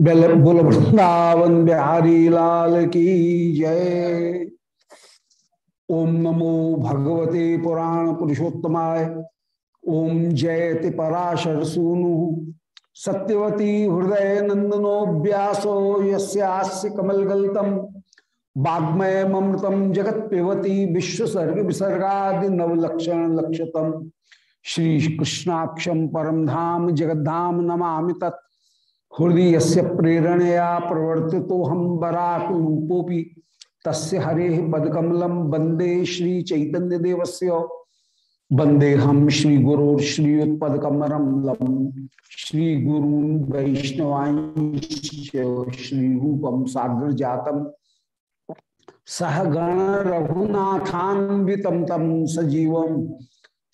बोल वृंदावन बिहारी लाल की जय। ओम नमो भगवते पुराण पुरुषोत्तमाय। ओम जयति पराशर सूनु। सत्यवती हृदय नंदनो व्यासो यस्य कमलगल्तम। वाग्मय ममृतम जगत पिबती विश्वसर्ग विसर्गा नवलक्षण लक्षतम। श्री कृष्णाक्षम परम धाम जगद्धाम नमा तत्। हृदय से प्रेरणया प्रवर्ति तो हम बराक रूपोपी तस् हरे पदकमलम वंदे श्री चैतन्य देवस्य वंदे हम श्री गुरु श्रीयुत्पकमलम श्री गुरु वैष्णवाई श्री रूपम साग्र जातम सह गण रघुनाथान्वितम तम सजीवम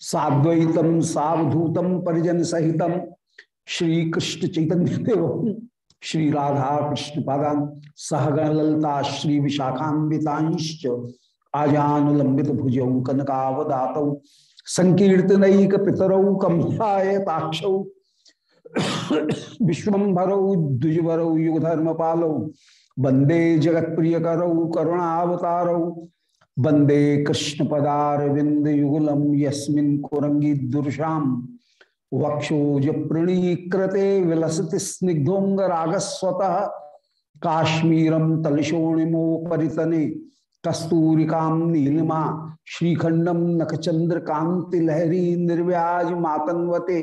साद्वैतम सावधूतम परिजन सहितम श्री कृष्ण चैतन्य देव श्री राधा कृष्ण पादान सहगण ललता श्री विशाखान्विताश्च आजान लंबित भुजौ कनकावदात संकीर्तनक पितरौ कमलायताक्ष विश्वभरौ द्विजरौ युगधर्म पालौ वंदे जगत प्रिय करौ करुणावतारौ वंदे कृष्ण पदार विंद युगलम यस्मिन् कुरंगी वक्षोज प्रणीकृते विलसति स्निग्धोंगरागस्वत काश्मीरम तलशोणिमो परितने कस्तूरिका नीलिमा श्रीखंडम नखचंद्र कांति लहरी निर्व्याज मातन्वते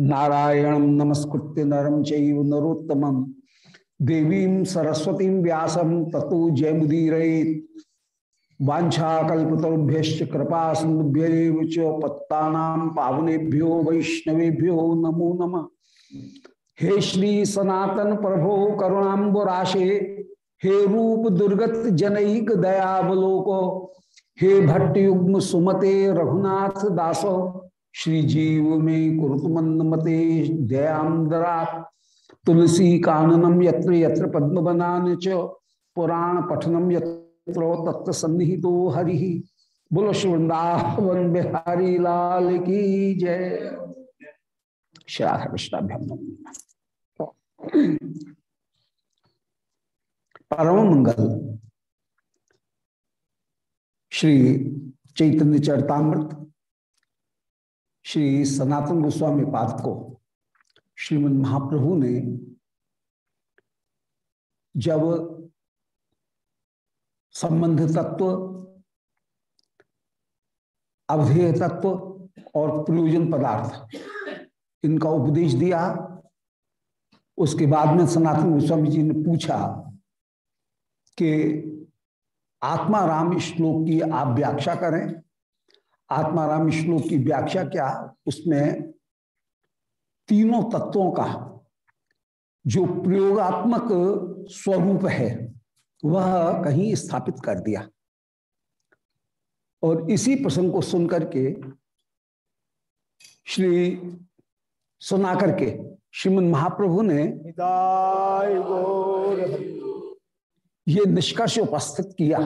नारायण नमस्कृत्य नरम चैव नरोत्तम देवी सरस्वती व्यासम ततो जयमुदीर वाछाकुभ्य कृपा सिंधुभ्य पत्ता पावनेभ्यो वैष्णवेभ्यो नमो नम। हे श्री सनातन प्रभो करुणाबुराशे हे रूप दुर्गत जनक दयावलोक, हे भट्ट युग्म सुमते रघुनाथ दासो, श्री जीव में कुरुत मंद मते दयादरा तुलसी काननम यत्र यत्र पद्म च पुराण पठनम यत्र तत्व सन्निहितो हरि। बोलो वृंदावन बिहारी लाल की जय। श्राध कृष्णाभ्यम परम मंगल श्री चैतन्य चरतामृत। श्री सनातन गोस्वामी पाद को। श्रीमद महाप्रभु ने जब संबंध तत्व, अवधेय तत्व और प्रयोजन पदार्थ। इनका उपदेश दिया। उसके बाद में सनातन गोस्वामी जी ने पूछा कि आत्मा राम श्लोक की आप व्याख्या करें। आत्मा राम श्लोक की व्याख्या क्या? उसमें तीनों तत्वों का जो प्रयोगात्मक स्वरूप है वह कहीं स्थापित कर दिया। और इसी प्रसंग को सुनकर के श्री सुना करके श्रीमद महाप्रभु ने ये निष्कर्ष उपस्थित किया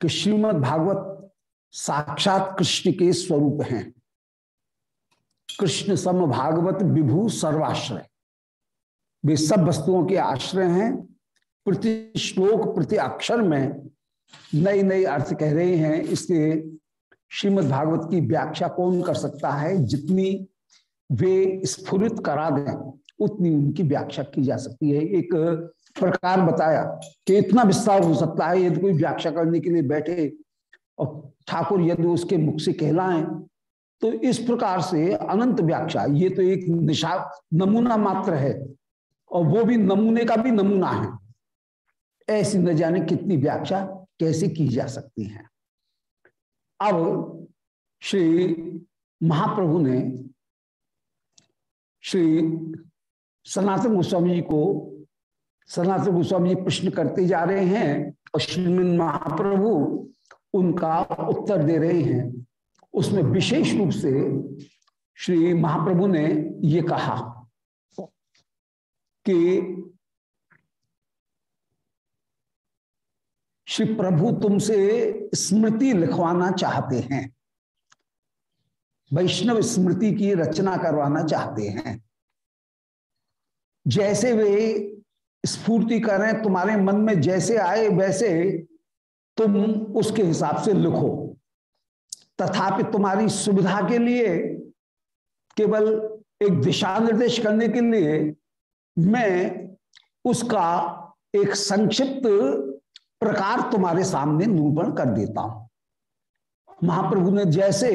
कि श्रीमद् भागवत साक्षात कृष्ण के स्वरूप हैं। कृष्ण सम भागवत विभू सर्वाश्रय। वे सब वस्तुओं के आश्रय हैं। प्रति श्लोक, प्रति अक्षर में नई नई अर्थ कह रहे हैं। इसलिए श्रीमद् भागवत की व्याख्या कौन कर सकता है? जितनी वे स्फुरित करा दें, उतनी उनकी व्याख्या की जा सकती है। एक प्रकार बताया कि इतना विस्तार हो सकता है, यदि कोई व्याख्या करने के लिए बैठे और ठाकुर यदि उसके मुख से कहलाएँ तो इस प्रकार से अनंत व्याख्या। ये तो एक निशा नमूना मात्र है और वो भी नमूने का भी नमूना है। ऐसी न जाने कितनी व्याख्या कैसे की जा सकती है। अब श्री महाप्रभु ने श्री सनातन गोस्वामी जी को, सनातन गोस्वामी जी प्रश्न करते जा रहे हैं और श्रीमन महाप्रभु उनका उत्तर दे रहे हैं। उसमें विशेष रूप से श्री महाप्रभु ने ये कहा कि श्री प्रभु तुमसे स्मृति लिखवाना चाहते हैं। वैष्णव स्मृति की रचना करवाना चाहते हैं। जैसे वे स्फूर्ति करें तुम्हारे मन में जैसे आए वैसे तुम उसके हिसाब से लिखो। तथापि तुम्हारी सुविधा के लिए, केवल एक दिशा निर्देश करने के लिए, मैं उसका एक संक्षिप्त प्रकार तुम्हारे सामने निरूपण कर देता हूँ। महाप्रभु ने जैसे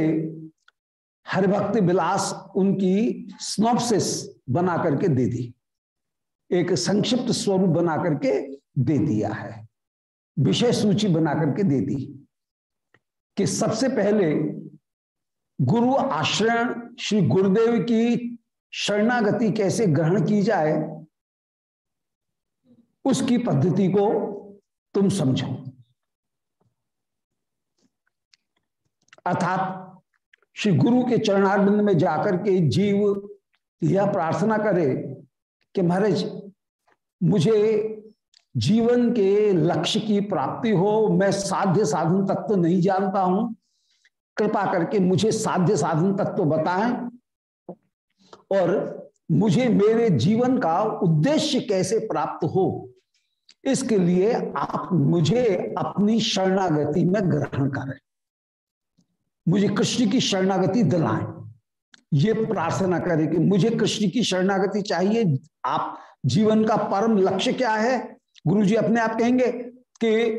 हरिभक्ति विलास उनकी स्नोपसिस बना करके दे दी, एक संक्षिप्त स्वरूप बना करके दे दिया है विषय सूची बना करके दे दी कि सबसे पहले गुरु आश्रय श्री गुरुदेव की शरणागति कैसे ग्रहण की जाए, उसकी पद्धति को तुम समझो। अर्थात श्री गुरु के चरणारविंद में जाकर के जीव यह प्रार्थना करे कि महाराज, मुझे जीवन के लक्ष्य की प्राप्ति हो, मैं साध्य साधन तत्व नहीं जानता हूँ। कृपा करके मुझे साध्य साधन तत्व बताएँ। और मुझे मेरे जीवन का उद्देश्य कैसे प्राप्त हो? इसके लिए आप मुझे अपनी शरणागति में ग्रहण करें। मुझे कृष्ण की शरणागति दिलाएँ। ये प्रार्थना करें कि मुझे कृष्ण की शरणागति चाहिए। आप जीवन का परम लक्ष्य क्या है? गुरु जी अपने आप कहेंगे कि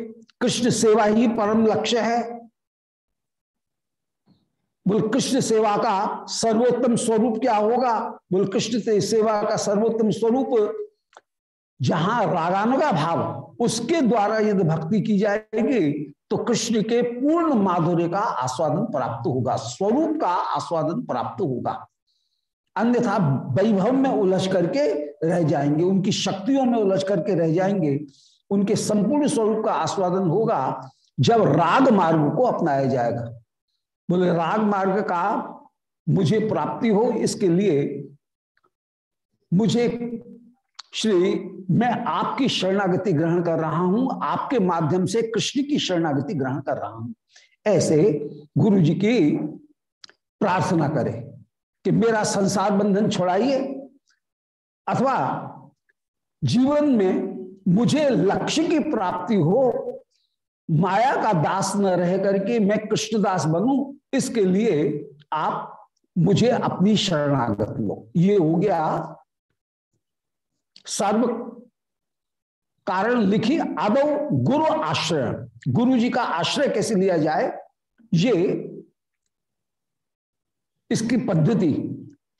कृष्ण सेवा ही परम लक्ष्य है। बोल, कृष्ण सेवा का सर्वोत्तम स्वरूप क्या होगा? बोल, कृष्ण सेवा का सर्वोत्तम स्वरूप जहाँ रागानुगा भाव, उसके द्वारा यदि भक्ति की जाएगी तो कृष्ण के पूर्ण माधुर्य का आस्वादन प्राप्त होगा, स्वरूप का आस्वादन प्राप्त होगा। अन्यथा वैभव में उलझ करके रह जाएँगे, उनकी शक्तियों में उलझ करके रह जाएँगे, उनके संपूर्ण स्वरूप का आस्वादन होगा, जब राग मार्ग को अपनाया जाएगा। बोले, राग मार्ग का मुझे प्राप्ति हो, इसके लिए मुझे श्री मैं आपकी शरणागति ग्रहण कर रहा हूँ, आपके माध्यम से कृष्ण की शरणागति ग्रहण कर रहा हूँ। ऐसे गुरु जी की प्रार्थना करें कि मेरा संसार बंधन छोड़ाइए, अथवा जीवन में मुझे लक्ष्य की प्राप्ति हो, माया का दास न रह करके मैं कृष्णदास बनूं, इसके लिए आप मुझे अपनी शरणागत लो। ये हो गया सर्व कारण लिखी आदो गुरु आश्रय। गुरु जी का आश्रय कैसे लिया जाए? ये इसकी पद्धति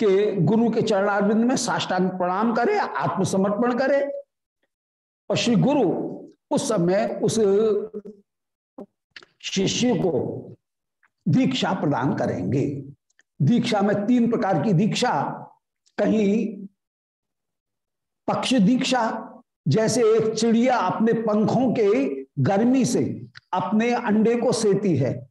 के गुरु के चरणारविंद में साष्टांग प्रणाम करे, आत्मसमर्पण करे और श्री गुरु उस समय उस शिष्य को दीक्षा प्रदान करेंगे। दीक्षा में तीन प्रकार की दीक्षा कहीं पक्ष दीक्षा, जैसे एक चिड़िया अपने पंखों के गर्मी से अपने अंडे को सेती है।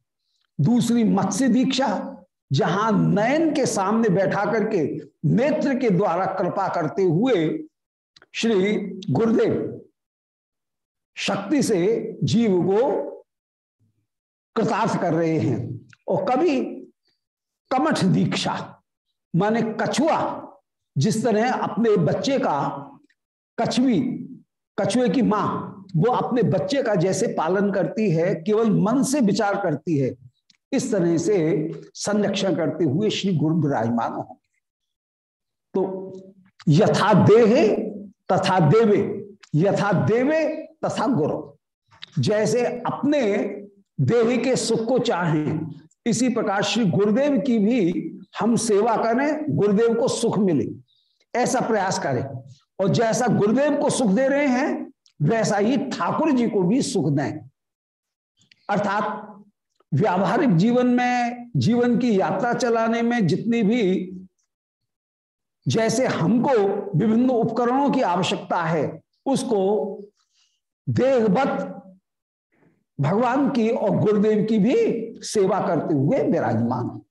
दूसरी मत्स्य दीक्षा, जहाँ नयन के सामने बैठा करके नेत्र के द्वारा कृपा करते हुए श्री गुरुदेव शक्ति से जीव को कृतार्थ कर रहे हैं। और कभी कमठ दीक्षा, माने कछुआ जिस तरह अपने बच्चे का कछुई कछुए की माँ, वो अपने बच्चे का जैसे पालन करती है, केवल मन से विचार करती है, इस तरह से संरक्षण करते हुए श्री गुरु विराजमान होंगे तो यथा देहे, तथा देवे, यथा देवे, तथा गुरु। जैसे अपने देह के सुख को चाहें, इसी प्रकार श्री गुरुदेव की भी हम सेवा करें, गुरुदेव को सुख मिले। ऐसा प्रयास करें। और जैसा गुरुदेव को सुख दे रहे हैं, वैसा ही ठाकुर जी को भी सुख दें। अर्थात व्यावहारिक जीवन में, जीवन की यात्रा चलाने में जितनी भी जैसे हमको विभिन्न उपकरणों की आवश्यकता है, उसको देहवत भगवान की और गुरुदेव की भी सेवा करते हुए विराजमान।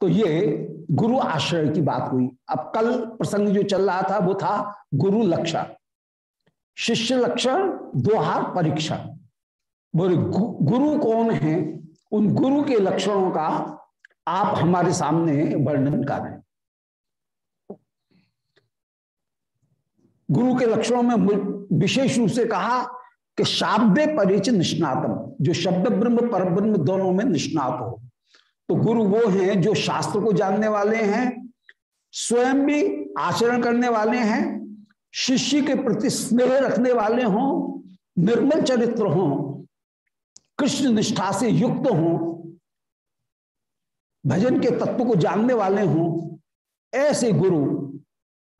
तो ये गुरु आश्रय की बात हुई। अब कल प्रसंग जो चल रहा था, वो था गुरु लक्षण। शिष्य लक्षण, दोहार परीक्षण बोले गुरु कौन है? उन गुरु के लक्षणों का आप हमारे सामने वर्णन करें गुरु के लक्षणों में विशेष रूप से कहा कि शाब्दे परिच निष्णातम, जो शब्द ब्रह्म पर ब्रह्म दोनों में निष्णात हो। तो गुरु वो हैं जो शास्त्र को जानने वाले हैं, स्वयं भी आचरण करने वाले हैं, शिष्य के प्रति स्नेह रखने वाले हों, निर्मल चरित्र हों, कृष्ण निष्ठा से युक्त हों, भजन के तत्व को जानने वाले हों, ऐसे गुरु,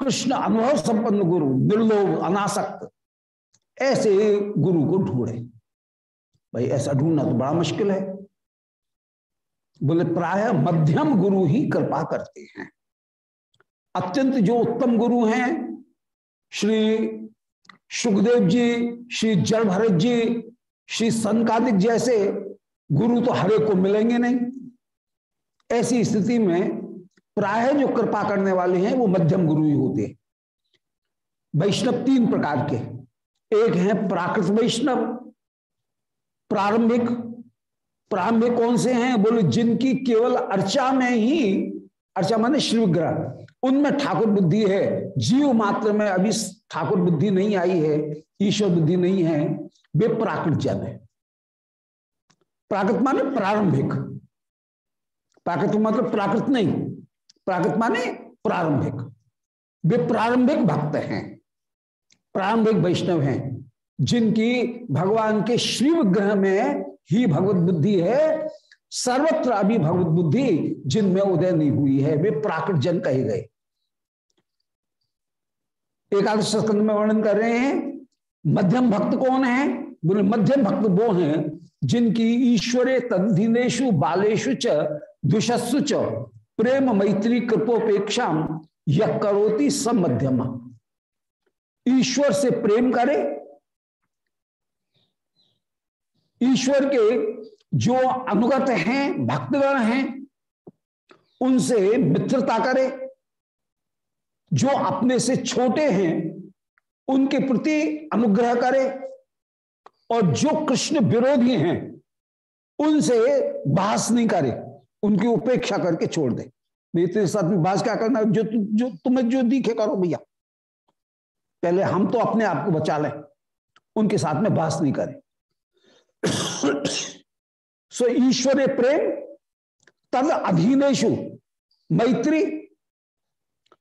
कृष्ण अनुभव संपन्न गुरु, निर्लोभ, अनासक्त, ऐसे गुरु को ढूंढे। भाई ऐसा ढूंढना तो बड़ा मुश्किल है। बोले, प्राय मध्यम गुरु ही कृपा करते हैं। अत्यंत जो उत्तम गुरु हैं, श्री सुखदेव जी, श्री जड़ भरत जी, श्री संकादिक जैसे गुरु तो हरे को मिलेंगे नहीं। ऐसी स्थिति में प्राय जो कृपा करने वाले हैं, वो मध्यम गुरु ही होते हैं। वैष्णव तीन प्रकार के। एक है प्राकृत वैष्णव, प्रारंभिक प्रारंभिक कौन से हैं? बोले, जिनकी केवल अर्चा में ही, अर्चा माने श्री विग्रह उनमें ठाकुर बुद्धि है। जीव मात्र में अभी ठाकुर बुद्धि नहीं आई है, ईश्वर बुद्धि नहीं है, वे प्राकृत जन है। प्राकृत माने प्रारंभिक। प्राकृत मतलब प्राकृत नहीं, प्राकृत माने प्रारंभिक। वे प्रारंभिक भक्त हैं, प्रारंभिक वैष्णव हैं। जिनकी भगवान के श्री विग्रह में ही भगवत बुद्धि है, सर्वत्र अभी भगवत बुद्धि जिनमें उदय नहीं हुई है, वे प्राकृत जन कहे गए। एकादश स्कंद में वर्णन कर रहे हैं, मध्यम भक्त कौन है? बोले, मध्यम भक्त वो हैं जिनकी ईश्वरे तदिनेशु बालेशु च दुषस्सु च, प्रेम, मैत्री, कृपोपेक्षा यह करोती सब मध्यम। ईश्वर से प्रेम करे ईश्वर के जो अनुगत हैं, भक्तगण हैं, उनसे मित्रता करे। जो अपने से छोटे हैं, उनके प्रति अनुग्रह करे। और जो कृष्ण विरोधी हैं, उनसे बहस नहीं करे। उनकी उपेक्षा करके छोड़ दे। तेरे साथ में बास क्या करना? जो जो तुम्हें जो दिखे करो भैया। पहले हम तो अपने आप को बचा लें। उनके साथ में बास नहीं करें। सो ईश्वर प्रेम, तद अधीनेशु मैत्री,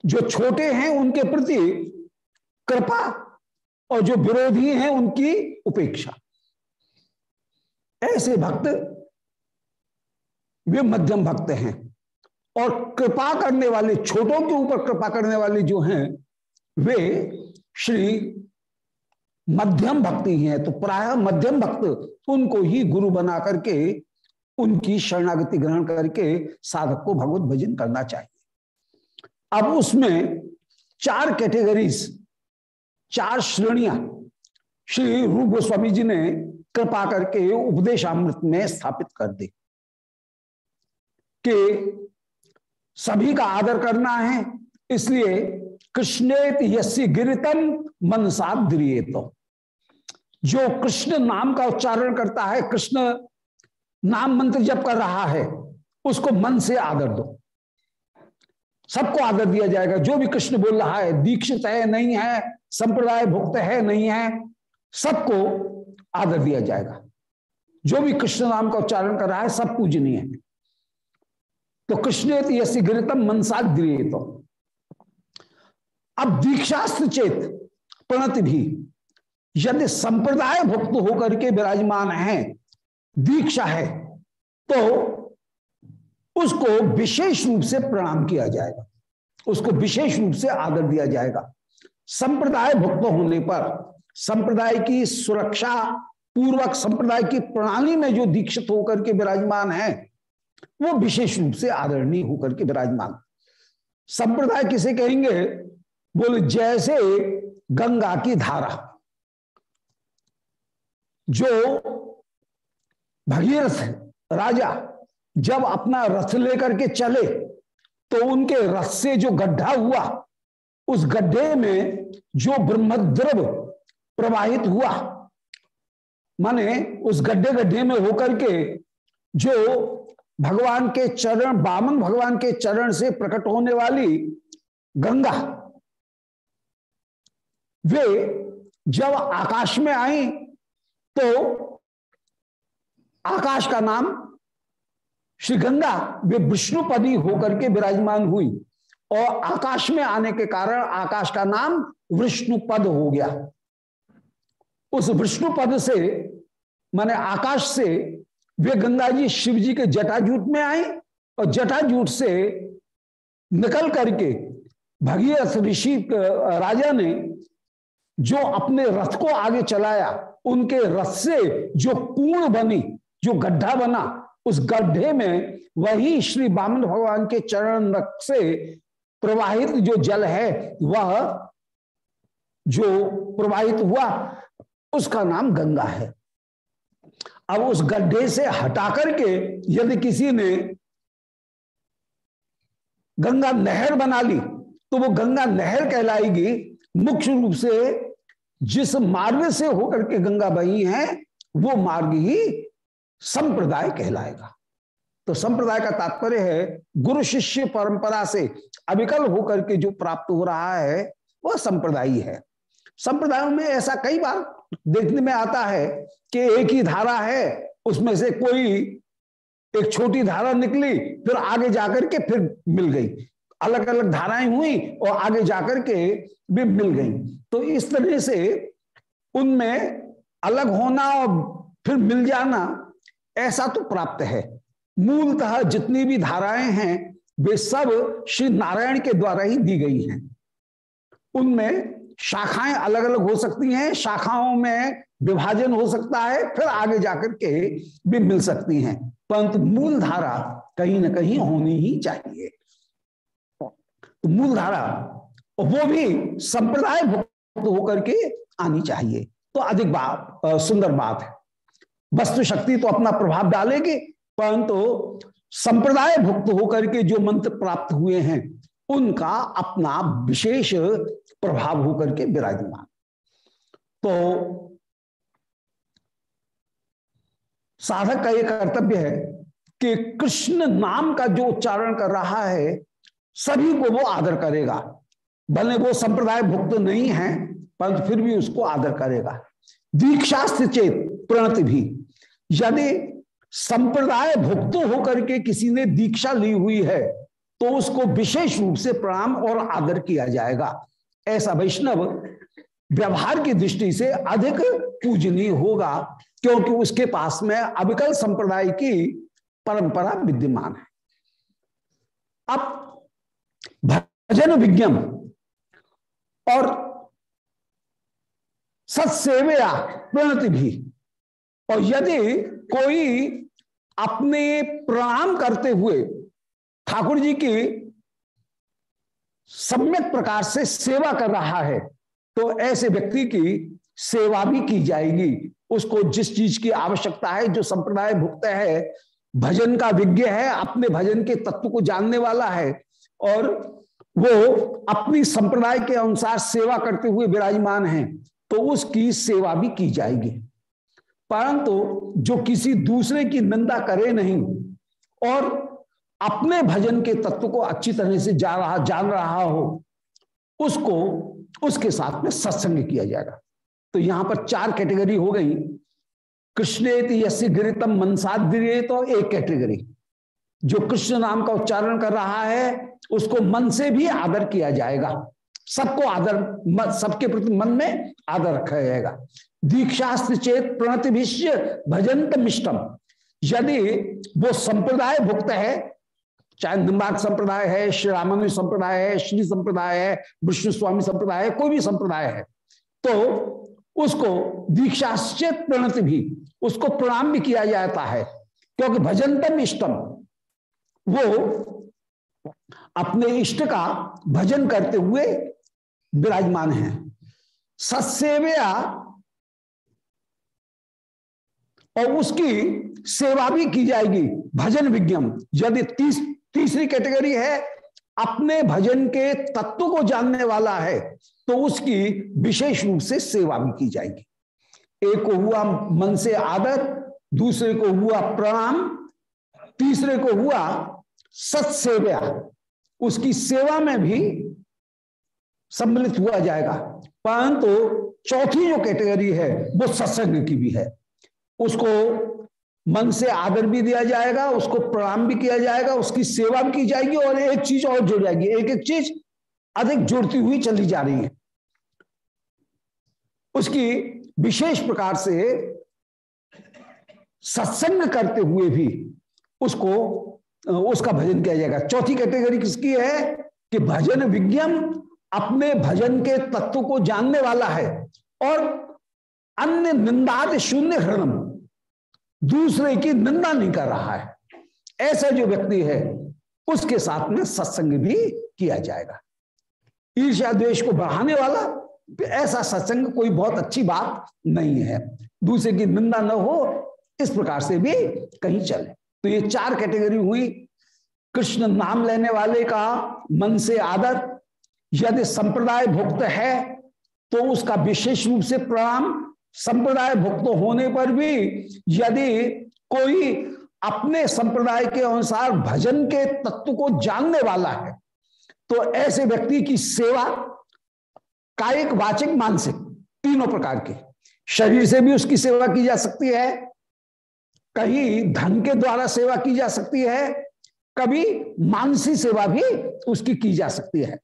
जो छोटे हैं उनके प्रति कृपा और जो विरोधी हैं उनकी उपेक्षा। ऐसे भक्त, वे मध्यम भक्त हैं और कृपा करने वाले, छोटों के ऊपर कृपा करने वाले जो हैं, वे श्री मध्यम भक्ति है तो प्राय मध्यम भक्त उनको ही गुरु बना करके, उनकी शरणागति ग्रहण करके साधक को भगवत भजन करना चाहिए। अब उसमें चार कैटेगरीज चार श्रेणियाँ। श्री रूप गोस्वामी जी ने कृपा करके उपदेशामृत में स्थापित कर दी कि सभी का आदर करना है, इसलिए कृष्णेत यस्य गिरितम मनसा तो जो कृष्ण नाम का उच्चारण करता है, कृष्ण नाम मंत्र जप कर रहा है, उसको मन से आदर दो। सबको आदर दिया जाएगा। जो भी कृष्ण बोल रहा है, दीक्षित है, नहीं है, संप्रदाय भुक्त है, नहीं है, सबको आदर दिया जाएगा। जो भी कृष्ण नाम का उच्चारण कर रहा है, सब पूजनीय है। तो कृष्ण गिरतम मनसा तो अब दीक्षास्त्र चेत प्रणति भी यदि संप्रदाय भुक्त होकर के विराजमान है, दीक्षा है तो उसको विशेष रूप से प्रणाम किया जाएगा। उसको विशेष रूप से आदर दिया जाएगा। संप्रदाय भुक्त होने पर संप्रदाय की सुरक्षा पूर्वक, संप्रदाय की प्रणाली में जो दीक्षित होकर के विराजमान है, वो विशेष रूप से आदरणीय होकर के विराजमान। संप्रदाय किसे कहेंगे? बोले, जैसे गंगा की धारा। जो भगीरथ राजा जब अपना रथ लेकर के चले तो उनके रथ से जो गड्ढा हुआ, उस गड्ढे में जो ब्रह्मद्रव प्रवाहित हुआ, माने उस गड्ढे गड्ढे में होकर के जो भगवान के चरण, बामन भगवान के चरण से प्रकट होने वाली गंगा, वे जब आकाश में आई तो आकाश का नाम श्री गंगा वे विष्णुपदी होकर के विराजमान हुई और आकाश में आने के कारण आकाश का नाम विष्णुपद हो गया। उस विष्णुपद से, माने आकाश से वे गंगा जी शिव जी के जटाजूट में आई और जटाजूट से निकल करके भगीरथ ऋषि राजा ने जो अपने रथ को आगे चलाया, उनके रथ से जो कूण बनी, जो गड्ढा बना, उस गड्ढे में वही श्री बामन भगवान के चरण रख से प्रवाहित जो जल है, वह जो प्रवाहित हुआ, उसका नाम गंगा है। अब उस गड्ढे से हटा करके यदि किसी ने गंगा नहर बना ली तो वो गंगा नहर कहलाएगी, मुख्य रूप से जिस मार्ग से होकर के गंगा बही है, वो मार्ग ही संप्रदाय कहलाएगा। तो संप्रदाय का तात्पर्य है, गुरु शिष्य परंपरा से अविकल होकर के जो प्राप्त हो रहा है, वह संप्रदायी है संप्रदायों में ऐसा कई बार देखने में आता है कि एक ही धारा है, उसमें से कोई एक छोटी धारा निकली, फिर आगे जाकर के फिर मिल गई। अलग अलग धाराएँ हुई और आगे जाकर के भी मिल गई। तो इस तरह से उनमें अलग होना और फिर मिल जाना, ऐसा तो प्राप्त है। मूलतः जितनी भी धाराएँ हैं, वे सब श्री नारायण के द्वारा ही दी गई हैं। उनमें शाखाएँ अलग अलग हो सकती हैं, शाखाओं में विभाजन हो सकता है, फिर आगे जाकर के भी मिल सकती हैं। परंतु मूल धारा कहीं ना कहीं होनी ही चाहिए। मूल धारा वो भी संप्रदाय भुक्त होकर के आनी चाहिए। तो अधिक बात सुंदर बात है। वस्तु शक्ति तो अपना प्रभाव डालेगी, परंतु तो संप्रदाय भुक्त होकर के जो मंत्र प्राप्त हुए हैं, उनका अपना विशेष प्रभाव होकर के विराजमान। तो साधक का यह कर्तव्य है कि कृष्ण नाम का जो उच्चारण कर रहा है सभी को वो आदर करेगा। भले वो संप्रदाय भुक्त नहीं है, परंतु फिर भी उसको आदर करेगा। दीक्षास्त्र चेत प्रणति भी। यदि संप्रदाय भुक्त होकर के किसी ने दीक्षा ली हुई है तो उसको विशेष रूप से प्रणाम और आदर किया जाएगा। ऐसा वैष्णव व्यवहार की दृष्टि से अधिक पूजनीय होगा, क्योंकि उसके पास में अविकल संप्रदाय की परंपरा विद्यमान है। अब भजन विज्ञम। और सत्सेवया प्रणति भी। और यदि कोई अपने प्रणाम करते हुए ठाकुर जी की सम्यक प्रकार से सेवा कर रहा है तो ऐसे व्यक्ति की सेवा भी की जाएगी। उसको जिस चीज़ की आवश्यकता है, जो संप्रदाय भुगत है, भजन का विज्ञ है, अपने भजन के तत्व को जानने वाला है और वो अपनी संप्रदाय के अनुसार सेवा करते हुए विराजमान है तो उसकी सेवा भी की जाएगी। परंतु जो किसी दूसरे की निंदा करे नहीं और अपने भजन के तत्व को अच्छी तरह से जा रहा, जान रहा हो, उसको, उसके साथ में सत्संग किया जाएगा। तो यहाँ पर चार कैटेगरी हो गई। कृष्णेत यस्य गिरितम तो एक कैटेगरी। जो कृष्ण नाम का उच्चारण कर रहा है उसको मन से भी आदर किया जाएगा। सबको आदर सबके प्रति मन में आदर रखा जाएगा। दीक्षास्त्र चेत प्रणति भजंत मिष्टम यदि वो संप्रदाय भुक्त है, चाहे निम्बार्क संप्रदाय है, श्री रामानु संप्रदाय है, श्री संप्रदाय है, विष्णु स्वामी संप्रदाय है, कोई भी संप्रदाय है तो उसको दीक्षाश्चित प्रणति भी, उसको प्रणाम भी किया जाता है, क्योंकि भजनतम इष्टम वो अपने इष्ट का भजन करते हुए विराजमान है। सत्सेवया और उसकी सेवा भी की जाएगी, भजन विज्ञम। यदि तीस, तीसरी कैटेगरी है, अपने भजन के तत्व को जानने वाला है तो उसकी विशेष रूप से सेवा भी की जाएगी। एक को हुआ मन से आदर, दूसरे को हुआ प्रणाम, तीसरे को हुआ सत्सेव्या। उसकी सेवा में भी सम्मिलित हुआ जाएगा। परंतु चौथी जो कैटेगरी है, वो सत्संग की भी है। उसको मन से आदर भी दिया जाएगा, उसको प्रणाम भी किया जाएगा, उसकी सेवा भी की जाएगी और एक चीज़ और जुड़ जाएगी। एक एक चीज़ अधिक जुड़ती हुई चली जा रही है। उसकी विशेष प्रकार से सत्संग करते हुए भी उसको उसका भजन किया जाएगा। चौथी कैटेगरी किसकी है? कि भजन विज्ञान अपने भजन के तत्व को जानने वाला है। और अन्य निंदात शून्य हृणम, दूसरे की निंदा नहीं कर रहा है। ऐसा जो व्यक्ति है, उसके साथ में सत्संग भी किया जाएगा। ईर्ष्या द्वेश को बढ़ाने वाला, ऐसा सत्संग कोई बहुत अच्छी बात नहीं है। दूसरे की निंदा न हो, इस प्रकार से भी कहीं चले। तो ये चार कैटेगरी हुई। कृष्ण नाम लेने वाले का मन से आदर, यदि संप्रदाय भुक्त है तो उसका विशेष रूप से प्रणाम। संप्रदाय भुक्त होने पर भी यदि कोई अपने संप्रदाय के अनुसार भजन के तत्व को जानने वाला है तो ऐसे व्यक्ति की सेवा कायिक वाचिक मानसिक तीनों प्रकार के। शरीर से भी उसकी सेवा की जा सकती है कहीं धन के द्वारा सेवा की जा सकती है, कभी मानसी सेवा भी उसकी की जा सकती है।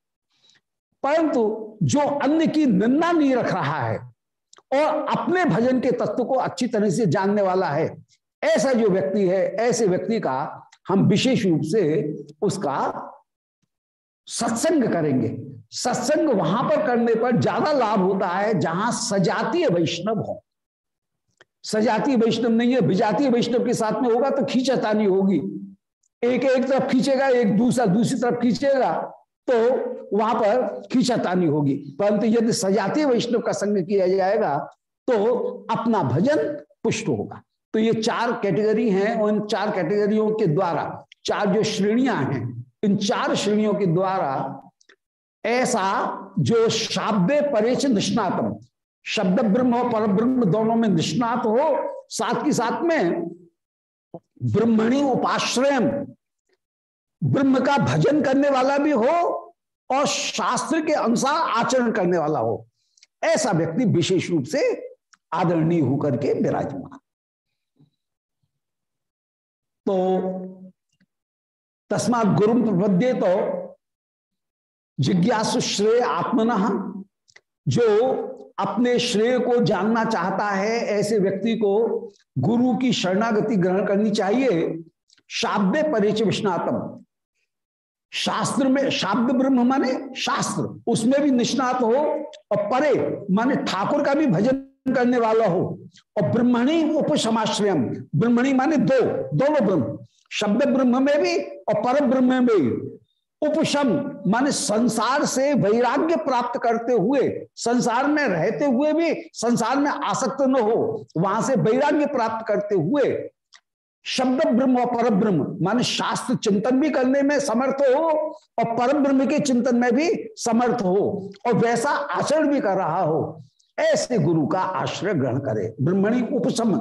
परंतु जो अन्य की निंदा नहीं रख रहा है और अपने भजन के तत्व को अच्छी तरह से जानने वाला है, ऐसा जो व्यक्ति है, ऐसे व्यक्ति का हम विशेष रूप से उसका सत्संग करेंगे। सत्संग वहाँ पर करने पर ज़्यादा लाभ होता है जहाँ सजातीय वैष्णव हो। सजातीय वैष्णव नहीं है, विजातीय वैष्णव के साथ में होगा तो खींचतानी होगी। एक एक तरफ़ खींचेगा, एक दूसरा, दूसरी तरफ़ खींचेगा तो वहाँ पर खींचतानी होगी। परंतु यदि सजातीय वैष्णव का संग किया जाएगा तो अपना भजन पुष्ट होगा। तो ये चार कैटेगरी हैं उन चार कैटेगरियों के द्वारा, चार जो श्रेणियाँ हैं, इन चार श्रेणियों के द्वारा ऐसा जो शाब्दे परेच निष्णातम शब्द ब्रह्म और पर ब्रह्म दोनों में निष्णात हो, साथ ही साथ में ब्रह्मणी उपाश्रय ब्रह्म का भजन करने वाला भी हो और शास्त्र के अनुसार आचरण करने वाला हो। ऐसा व्यक्ति विशेष रूप से आदरणीय होकर के विराजमान। तो तस्मात गुरु प्रपद्ये तो जिज्ञासु श्रेय आत्मन जो अपने श्रेय को जानना चाहता है, ऐसे व्यक्ति को गुरु की शरणागति ग्रहण करनी चाहिए। शाब्दे परिचय विष्णातम। शास्त्र में शाब्द ब्रह्म माने शास्त्र, उसमें भी निष्णात हो और परे, माने ठाकुर का भी भजन करने वाला हो। और ब्रह्मणी उपसमाश्रयम, ब्रह्मणी माने दो, दोनों ब्रह्म। शब्द ब्रह्म में भी और पर ब्रह्म में भी। उपशम, माने संसार से वैराग्य प्राप्त करते हुए, संसार में रहते हुए भी संसार में आसक्त न हो, वहाँ से वैराग्य प्राप्त करते हुए, शब्द ब्रह्म और पर ब्रह्म माने शास्त्र चिंतन भी करने में समर्थ हो, और पर ब्रह्म के चिंतन में भी समर्थ हो, और वैसा आचरण भी कर रहा हो, ऐसे गुरु का आश्रय ग्रहण करे। ब्रह्मणी उपशम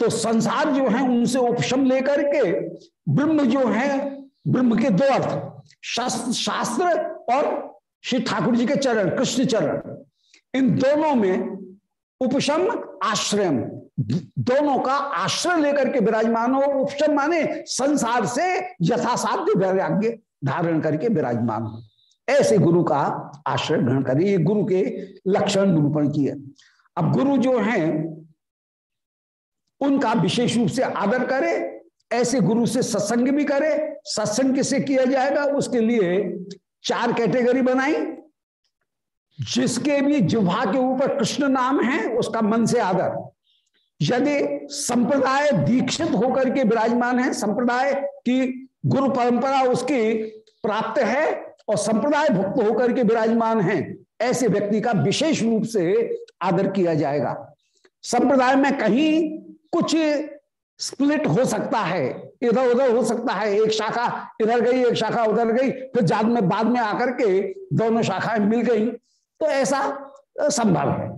तो संसार जो है उनसे उपशम लेकर के, ब्रह्म जो है, ब्रह्म के दो अर्थ शास्त्र और श्री ठाकुर जी के चरण, कृष्ण चरण। इन दोनों में उपशम आश्रय दोनों का आश्रय लेकर के विराजमान हो, उपशम माने संसार से यथासाध्य वैराग्य धारण करके विराजमान हो। ऐसे गुरु का आश्रय ग्रहण करें। ये गुरु के लक्षण निरूपण किए। अब गुरु जो हैं, उनका विशेष रूप से आदर करे ऐसे गुरु से सत्संग भी करे, सत्संग किसे किया जाएगा? उसके लिए चार कैटेगरी बनाई। जिसके भी जिह्वा के ऊपर कृष्ण नाम है, उसका मन से आदर। यदि संप्रदाय दीक्षित होकर के विराजमान है, संप्रदाय की गुरु परंपरा उसकी प्राप्त है और संप्रदाय भुक्त होकर के विराजमान है, ऐसे व्यक्ति का विशेष रूप से आदर किया जाएगा। संप्रदाय में कहीं कुछ स्प्लिट हो सकता है। इधर उधर हो सकता है। एक शाखा इधर गई, एक शाखा उधर गई, फिर बाद में बाद में आकर के दोनों शाखाएँ मिल गई। तो ऐसा संभव है।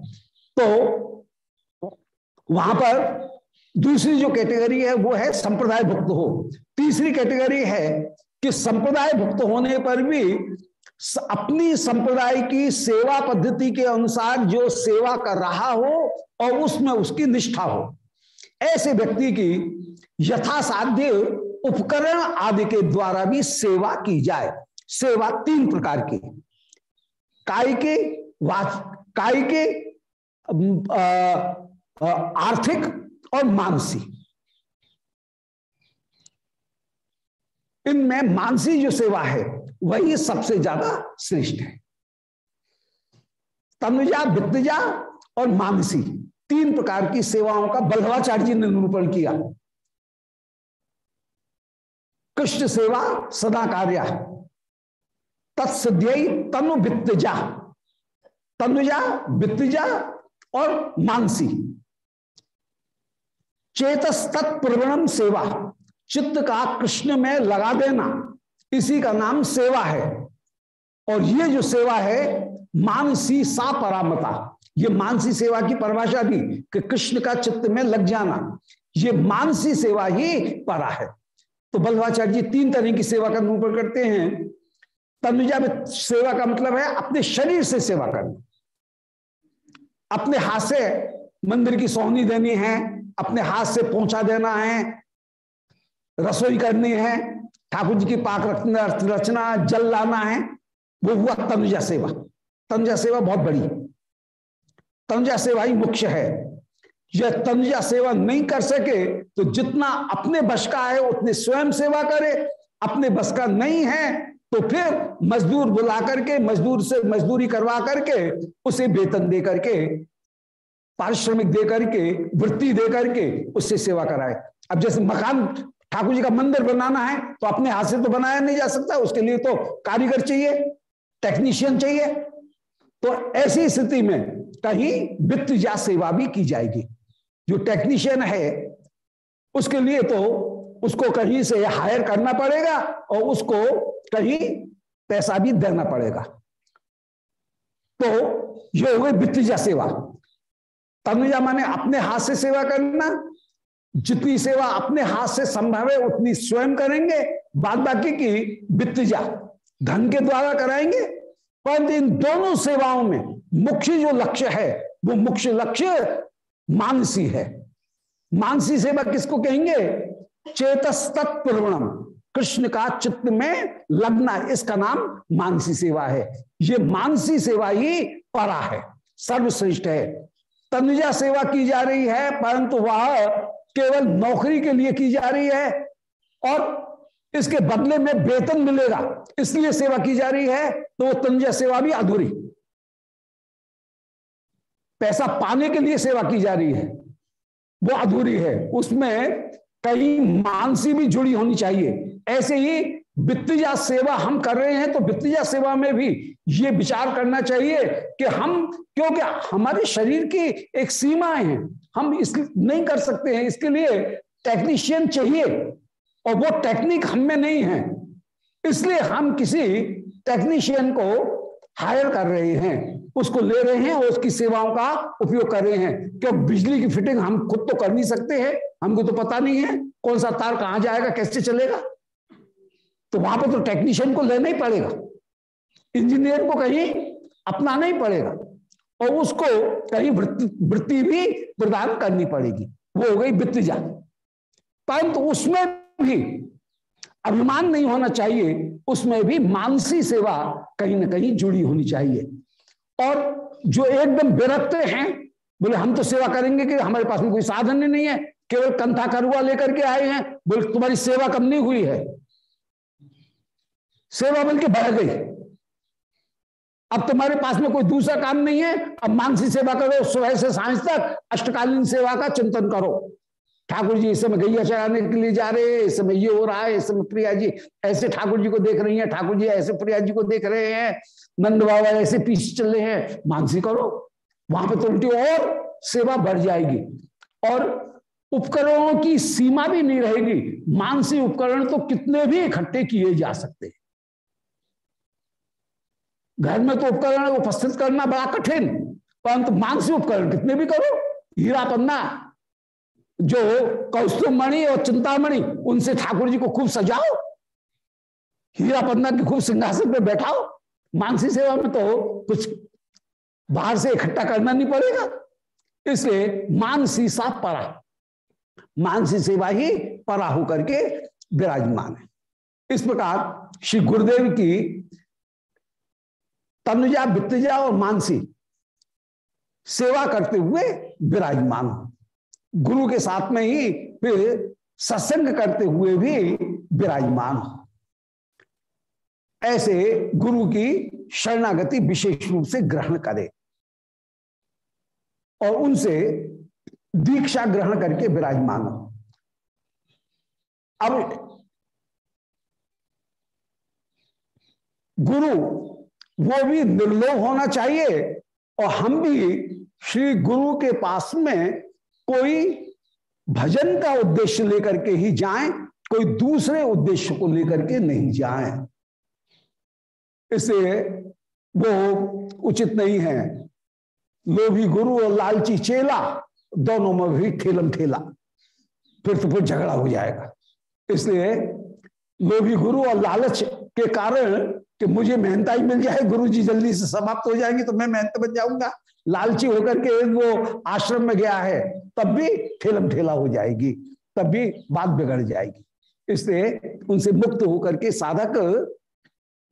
तो वहाँ पर दूसरी जो कैटेगरी है, वो है संप्रदाय भुक्त हो। तीसरी कैटेगरी है कि संप्रदाय भुक्त होने पर भी अपनी संप्रदाय की सेवा पद्धति के अनुसार जो सेवा कर रहा हो और उसमें उसकी निष्ठा हो। ऐसे व्यक्ति की यथासाध्य उपकरण आदि के द्वारा भी सेवा की जाए। सेवा तीन प्रकार की। काय के काय के आर्थिक और मानसिक। इनमें मानसी जो सेवा है, वही सबसे ज़्यादा श्रेष्ठ है। तनुजा, वित्तजा और मानसी तीन प्रकार की सेवाओं का बल्लवाचार्य जी ने निरूपण किया। कृष्ण सेवा, सदा कार्य। तत्सिद्ध तनु वित्तजा। तनुजा, वित्तजा और मानसी। चेतस तत्प्रवणम सेवा। चित्त का कृष्ण में लगा देना, इसी का नाम सेवा है। और ये जो सेवा है, मानसी सा परामता। ये मानसी सेवा की परिभाषा दी कि कृष्ण का चित्त में लग जाना, ये मानसी सेवा ही परा है। तो बल्लभाचार्य जी तीन तरह की सेवा का निरूपण करते हैं। तनुजा में सेवा का मतलब है अपने शरीर से सेवा करना। अपने हाथ से मंदिर की सोहनी देनी है, अपने हाथ से पहुँचा देना है, रसोई करनी है, ठाकुर जी की पाक रचना, जल लाना है, वो हुआ तनुजा सेवा। तनुजा सेवा बहुत बड़ी तनुजा सेवा ही मुख्य है। यह तनुजा सेवा नहीं कर सके तो जितना अपने बस का है, उतने स्वयं सेवा करे। अपने बस का नहीं है तो फिर मजदूर बुला करके, मजदूर से मजदूरी करवा करके, उसे वेतन दे करके, पारिश्रमिक दे करके, वृत्ति दे करके, उससे सेवा कराए। अब जैसे मकान, ठाकुर जी का मंदिर बनाना है तो अपने हाथ से तो बनाया नहीं जा सकता, उसके लिए तो कारीगर चाहिए टेक्नीशियन चाहिए। तो ऐसी स्थिति में कहीं वित्त या सेवा भी की जाएगी। जो टेक्नीशियन है, उसके लिए तो उसको कहीं से हायर करना पड़ेगा और उसको कहीं पैसा भी देना पड़ेगा। तो ये हो गई वित्तीय सेवा। तनुजा माने अपने हाथ से सेवा करना, जितनी सेवा अपने हाथ से संभव है, उतनी स्वयं करेंगे। बाद बाकी की वित्तजा धन के द्वारा कराएँगे, परंतु इन दोनों सेवाओं में मुख्य जो लक्ष्य है, वो मुख्य लक्ष्य मानसी है। मानसी सेवा किसको कहेंगे? चेतस तत्प्रवणम कृष्ण का चित्त में लगना इसका नाम मानसी सेवा है। ये मानसी सेवा ही परा है, सर्वश्रेष्ठ है। तनुजा सेवा की जा रही है, परंतु वह केवल नौकरी के लिए की जा रही है और इसके बदले में वेतन मिलेगा, इसलिए सेवा की जा रही है तो वो तनुजा सेवा भी अधूरी। पैसा पाने के लिए सेवा की जा रही है। वो अधूरी है। उसमें कहीं मानसी भी जुड़ी होनी चाहिए। ऐसे ही वित्तीय सेवा हम कर रहे हैं तो वित्तीय सेवा में भी ये विचार करना चाहिए कि हम, क्योंकि हमारे शरीर की एक सीमाएँ हैं। हम इस नहीं कर सकते हैं। इसके लिए टेक्नीशियन चाहिए, और वो टेक्निक हम में नहीं है। इसलिए हम किसी टेक्नीशियन को हायर कर रहे हैं। उसको ले रहे हैं और उसकी सेवाओं का उपयोग कर रहे हैं। क्यों? बिजली की फिटिंग हम खुद तो कर नहीं सकते हैं। हमको तो पता नहीं है कौन सा तार कहाँ जाएगा, कैसे चलेगा। तो वहाँ पर तो टेक्नीशियन को लेना ही पड़ेगा। इंजीनियर को कहीं अपनाना ही पड़ेगा। और उसको कहीं वृत्ति भी प्रदान करनी पड़ेगी। वो हो गई वित्तजा परंतु उसमें भी अभिमान नहीं होना चाहिए। उसमें भी मानसी सेवा कहीं ना कहीं जुड़ी होनी चाहिए। और जो एकदम विरक्त हैं, बोले, हम तो सेवा करेंगे कि हमारे पास में कोई साधन नहीं है, केवल कंथा करुआ लेकर के आए हैं, बोले, तुम्हारी सेवा कम नहीं हुई है? सेवा बल्कि बढ़ गई। अब तुम्हारे पास में कोई दूसरा काम नहीं है, अब मानसी सेवा करो, सुबह से साँझ तक अष्टकालीन सेवा का चिंतन करो। ठाकुर जी इस समय गैया चढ़ाने के लिए जा रहे हैं, इस समय ये हो रहा है, इस समय प्रिया जी, ऐसे ठाकुर जी को देख रही हैं ठाकुर जी ऐसे प्रिया जी को देख रहे हैं नंद बाबा ऐसे पीछे चल रहे हैं, मानसी करो, वहाँ पर तो उल्टी और सेवा बढ़ जाएगी, और उपकरणों की सीमा भी नहीं रहेगी, मानसी उपकरण तो कितने भी इकट्ठे किए जा सकते घर में तो उपकरण उपस्थित करना बड़ा कठिन, परंतु मानसिक उपकरण कितने भी करो, हीरा पन्ना जो कौस्तुभ मणि और चिंतामणि, उनसे ठाकुर जी को खूब सजाओ। हीरा पन्ना की खूब सिंहासन पे बैठाओ। मानसी सेवा में तो कुछ बाहर से इकट्ठा करना नहीं पड़ेगा। इसलिए मानसी सा परा मानसी सेवा ही परा होकर के विराजमान है। इस प्रकार श्री गुरुदेव की तनुजा वित्तजा और मानसी सेवा करते हुए विराजमान हो। गुरु के साथ में ही फिर सत्संग करते हुए भी विराजमान हो। ऐसे गुरु की शरणागति विशेष रूप से ग्रहण करे और उनसे दीक्षा ग्रहण करके विराजमान हो। अब गुरु, वो भी निर्लोभ होना चाहिए और हम भी श्री गुरु के पास में कोई भजन का उद्देश्य लेकर के ही जाएँ, कोई दूसरे उद्देश्य को लेकर के नहीं जाएँ। इससे वो उचित नहीं है। लोभी गुरु और लालची चेला, दोनों में भी खेलम खेला फिर तो फिर झगड़ा हो जाएगा। इसलिए लोभी गुरु और लालच के कारण कि मुझे मेहनता ही मिल जाए गुरु जी जल्दी से समाप्त हो जाएँगे तो मैं मेहनत बन जाऊँगा। लालची होकर के वो आश्रम में गया है, तब भी ठेलम ठेला हो जाएगी, तब भी बात बिगड़ जाएगी। इसलिए उनसे मुक्त होकर के साधक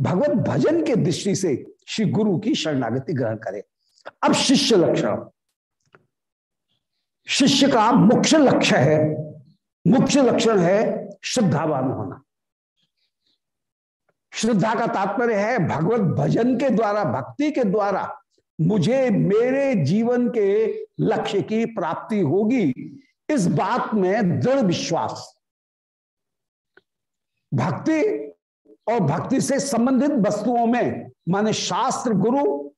भगवत भजन के दृष्टि से श्री गुरु की शरणागति ग्रहण करे। अब शिष्य लक्षण। शिष्य का मुख्य लक्ष्य है। मुख्य लक्षण है श्रद्धावान होना। श्रद्धा का तात्पर्य है भगवत भजन के द्वारा, भक्ति के द्वारा मुझे मेरे जीवन के लक्ष्य की प्राप्ति होगी। इस बात में दृढ़ विश्वास। भक्ति और भक्ति से संबंधित वस्तुओं में, माने शास्त्र, गुरु,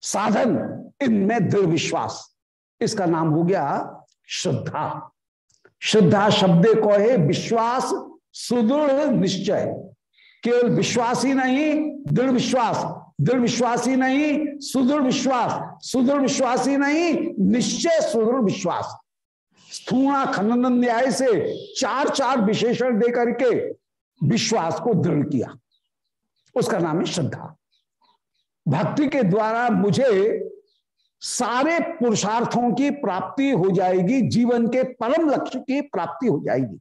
साधन, इनमें दृढ़ विश्वास। इसका नाम हो गया श्रद्धा। श्रद्धा शब्द को है विश्वास सुदृढ़ निश्चय। केवल विश्वास ही नहीं, दृढ़ विश्वास। दृढ़ विश्वास नहीं सुदृढ़ विश्वास सुदृढ़ विश्वास ही नहीं निश्चय सुदृढ़ विश्वास स्थूणा खनन न्याय से चार चार विशेषण देकर के विश्वास को दृढ़ किया। उसका नाम है श्रद्धा। भक्ति के द्वारा मुझे सारे पुरुषार्थों की प्राप्ति हो जाएगी जीवन के परम लक्ष्य की प्राप्ति हो जाएगी।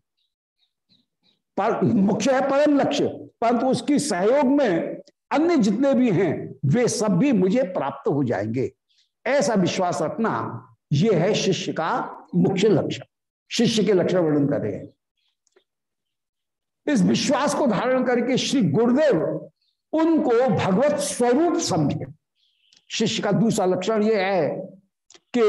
पर, मुख्य है परम लक्ष्य परंतु उसकी सहयोग में अन्य जितने भी हैं, वे सब भी मुझे प्राप्त हो जाएँगे। ऐसा विश्वास रखना यह है शिष्य का मुख्य लक्ष्य शिष्य के लक्षण वर्णन कर रहे हैं। इस विश्वास को धारण करके श्री गुरुदेव उनको भगवत स्वरूप समझे। शिष्य का दूसरा लक्षण यह है कि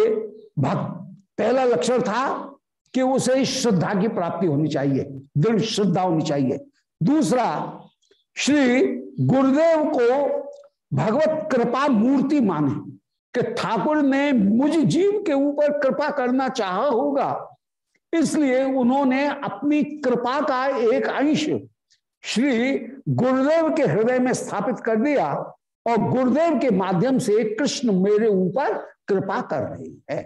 भक्त पहला लक्षण था कि उसे श्रद्धा की प्राप्ति होनी चाहिए, दृढ़ श्रद्धा होनी चाहिए। दूसरा श्री गुरुदेव को भगवत कृपा मूर्ति माने कि ठाकुर ने मुझ जीव के ऊपर कृपा करना चाहा होगा। इसलिए उन्होंने अपनी कृपा का एक अंश श्री गुरुदेव के हृदय में स्थापित कर दिया और गुरुदेव के माध्यम से कृष्ण मेरे ऊपर कृपा कर रही है।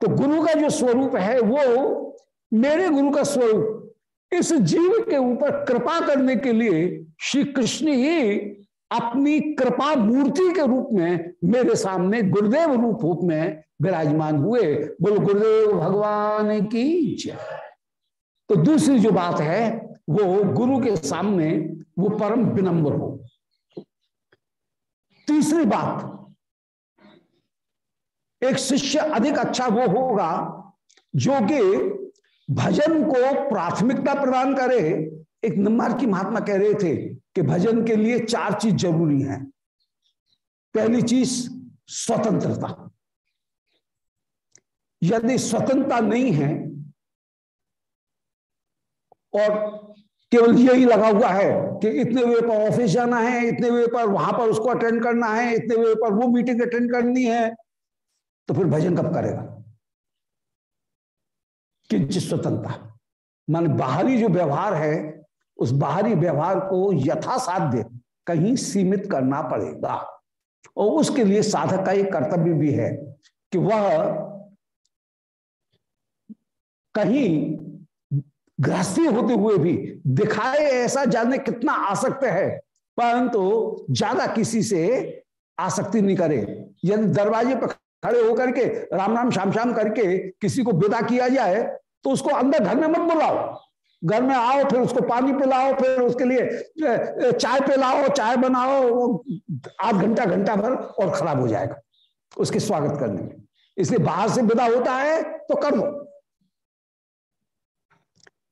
तो गुरु का जो स्वरूप है वो मेरे गुरु का स्वरूप इस जीव के ऊपर कृपा करने के लिए श्री कृष्ण ही अपनी कृपा मूर्ति के रूप में मेरे सामने गुरुदेव रूप रूप में विराजमान हुए। बोल, गुरुदेव भगवान की जय। तो दूसरी जो बात है, वो गुरु के सामने वो परम विनम्र हो। तीसरी बात, एक शिष्य अधिक अच्छा वो होगा जो कि भजन को प्राथमिकता प्रदान करे, एक नंबर की महात्मा कह रहे थे कि भजन के लिए चार चीज़ ज़रूरी है। पहली चीज़, स्वतंत्रता। यदि स्वतंत्रता नहीं है, और केवल यही लगा हुआ है कि इतने वे पर ऑफ़िस जाना है, इतने वे पर वहाँ पर उसको अटेंड करना है, इतने वे पर वो मीटिंग अटेंड करनी है तो फिर भजन कब करेगा? किंचित स्वतंत्रता। मान बाहरी जो व्यवहार है, उस बाहरी व्यवहार को यथासाध्य कहीं सीमित करना पड़ेगा। और उसके लिए साधक का एक कर्तव्य भी है कि वह कहीं गृहस्थी होते हुए भी दिखाए ऐसा जाने कितना आसक्त है, परंतु ज़्यादा किसी से आसक्ति नहीं करे। यदि दरवाजे पर खड़े होकर के राम राम शाम शाम करके किसी को विदा किया जाए तो उसको अंदर घर में मत बुलाओ। घर में आओ, फिर उसको पानी पिलाओ, फिर उसके लिए चाय पिलाओ, चाय बनाओ आध घंटा घंटा भर और खराब हो जाएगा, उसके स्वागत करने में। इसलिए बाहर से विदा होता है तो कर लो।